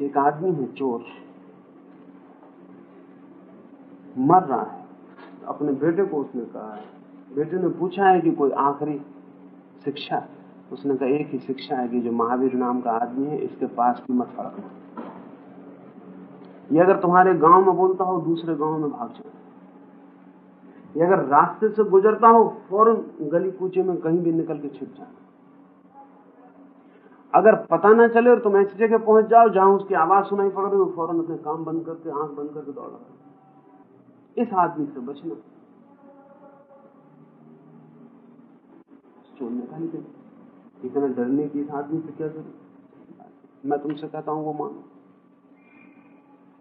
एक आदमी है चोर। मर रहा है। अपने बेटे को उसने कहा है। बेटे ने पूछा है कि कोई आखिरी शिक्षा? उसने कहा, एक ही शिक्षा है कि जो महावीर नाम का आदमी है, इसके पास भी मत फड़कना ये अगर तुम्हारे गाँव में बोलता हो, दूसरे गाँव में भाग जाना ये अगर रास्ते से गुजरता हो, फ़ौरन गली कूचे में कहीं भी निकल के छिप जाना। अगर पता ना चले और तुम ऐसी जगह पहुँच जाओ जहाँ उसकी आवाज़ सुनाई पड़ रही हो, फ़ौरन अपने काम बंद करके, आँख बंद करके दौड़ इस आदमी से बचना। चोर ने कहा इतना डरने की इस आदमी से क्या ज़रूरत मैं तुमसे कहता हूँ, वो मानो।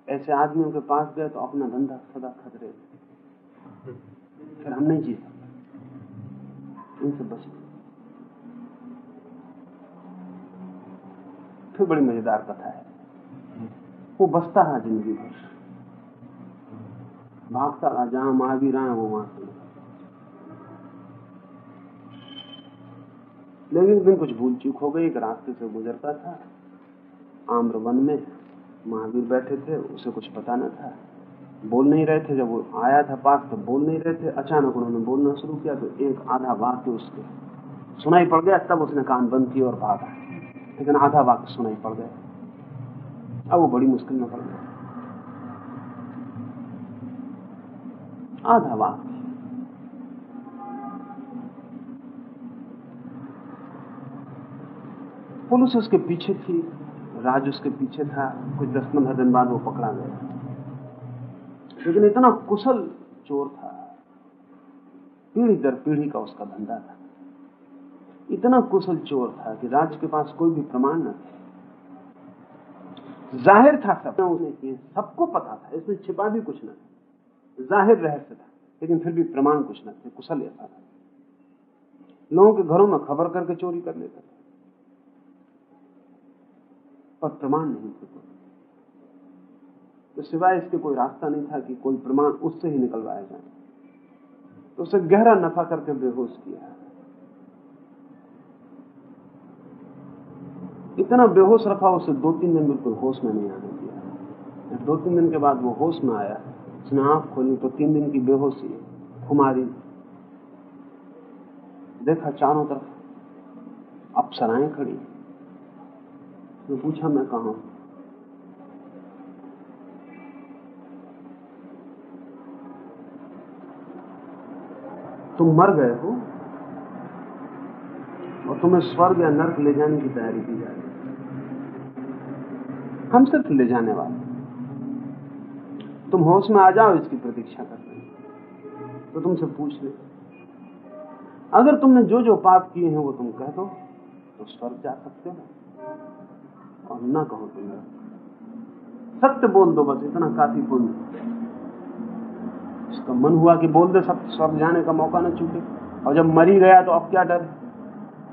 ऐसे आदमियों के पास गए तो अपना धंधा सदा खतरे फिर हम नहीं जी सकते। इनसे बच फिर बड़ी मज़ेदार कथा है। वो बसता रहा ज़िंदगी भर। भागता रहा जहाँ महावीर आए वो वहाँ से। लेकिन दिन कुछ भूल चूक हो गई, एक रास्ते से गुजरता था। आम्र वन में महावीर बैठे थे, उसे कुछ पता न था। बोल नहीं रहे थे, जब वो आया था पास तो बोल नहीं रहे थे। अचानक उन्होंने बोलना शुरू किया तो एक आधा वाक्य उसके सुनाई पड़ गया, तब उसने कान बंद किया और भागा। लेकिन आधा वाक्य सुनाई पड़ गया। अब वो बड़ी मुश्किल में पड़ गया। आधा वाक्य। पुलिस उसके पीछे थी, राज उसके पीछे था, कुछ दस पंद्रह दिन बाद वो पकड़ा गया। लेकिन इतना कुशल चोर था, पीढ़ी दर पीढ़ी का उसका धंधा था। इतना कुशल चोर था कि राज के पास कोई भी प्रमाण न थे। ज़ाहिर था सब। उसने सबको पता था इसमें छिपा भी कुछ न ज़ाहिर रहस्य था, लेकिन फिर भी प्रमाण कुछ न थे, कुशल ऐसा था। लोगों के घरों में खबर करके चोरी कर लेता था। पर प्रमाण नहीं थे तो सिवाय इसके कोई रास्ता नहीं था कि कोई प्रमाण उससे ही निकलवाया जाए। तो उसे गहरा नफा करके बेहोश किया। इतना बेहोश रखा उसे दो तीन दिन बिल्कुल होश में नहीं आने दिया। दो तीन दिन के बाद वो होश में आया, उसने आँख खोली तो तीन दिन की बेहोशी, खुमारी। देखा चारों तरफ़ अप्सराएँ खड़ी। तो पूछा, मैं कहा हूँ? तुम मर गए हो और तुम्हें स्वर्ग या नर्क ले जाने की तैयारी की जा रही हम सिर्फ़ ले जाने वाले तुम होश में आ जाओ इसकी प्रतीक्षा कर रहे हैं। तो तुमसे पूछ ले। अगर तुमने जो जो पाप किए हैं वो तुम कह दो तो स्वर्ग जा सकते हो। और ना कहो तुम सत्य बोल दो बस, इतना काफ़ी पुण्य उसका मन हुआ कि बोल दे सब स्वर्ग जाने का मौका ना चूके और जब मरी गया तो अब क्या डर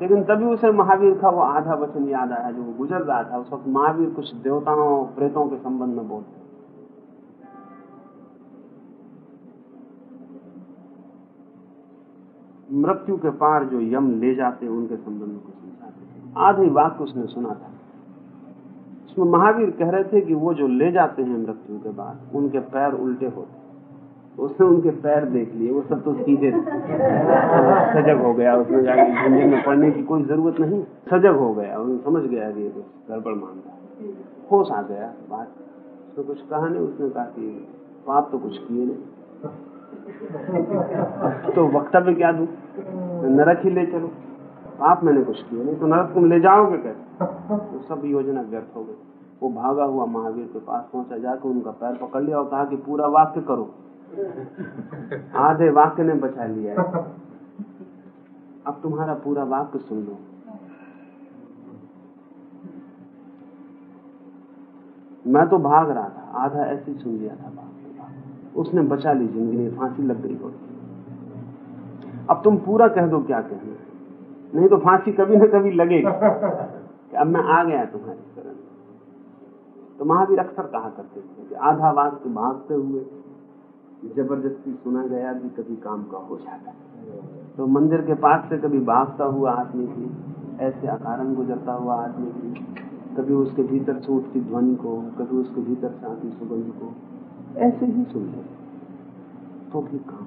लेकिन तभी उसे महावीर का वो आधा वचन याद आया जो गुजर रहा था। उस वक्त महावीर कुछ देवताओं और प्रेतों के संबंध में बोलते मृत्यु के पार जो यम ले जाते उनके संबंध में कुछ आधे वाक्य उसने सुना था। उसमें महावीर कह रहे थे कि वो जो ले जाते हैं मृत्यु के बाद, उनके पैर उल्टे होते उसने उनके पैर देख लिए, वो सब तो सीधे सजग हो गया, उसने जाके झंझट में पढ़ने की कोई ज़रूरत नहीं, सजग हो गया, उन्हें समझ गया कि गड़बड़ मानता होश आ गया बात उसने कुछ कहा नहीं, उसने कहा कि पाप तो कुछ किए नहीं। तो वक्तव्य क्या दू? नरक ही ले चलो। पाप मैंने कुछ किए नहीं तो नरक तुम ले जाओगे कैसे? तो सब योजना व्यर्थ हो गई। वो भागा हुआ महावीर के पास पहुँचा, जाकर उनका पैर पकड़ लिया और कहा कि पूरा वाक्य करो। आधे वाक्य ने बचा लिया है। अब तुम्हारा पूरा वाक्य सुन लो। मैं तो भाग रहा था, आधा ऐसे सुन लिया था उसने बचा ली ज़िंदगी में फांसी लग गई होती अब तुम पूरा कह दो क्या कहना है। नहीं तो फांसी कभी ना कभी लगेगी। अब मैं आ गया तुम्हारी शरण तो महावीर अक्सर कहा करते थे कि आधा वाक्य भागते हुए ज़बरदस्ती सुना गया भी कभी काम का हो जाता है। तो मंदिर के पास से कभी भागता हुआ आदमी की ऐसे अकारण गुजरता हुआ आदमी की कभी उसके भीतर से उठती ध्वनि को, कभी उसके भीतर से आती सुगंध को, ऐसे ही सुन ले तो भी काम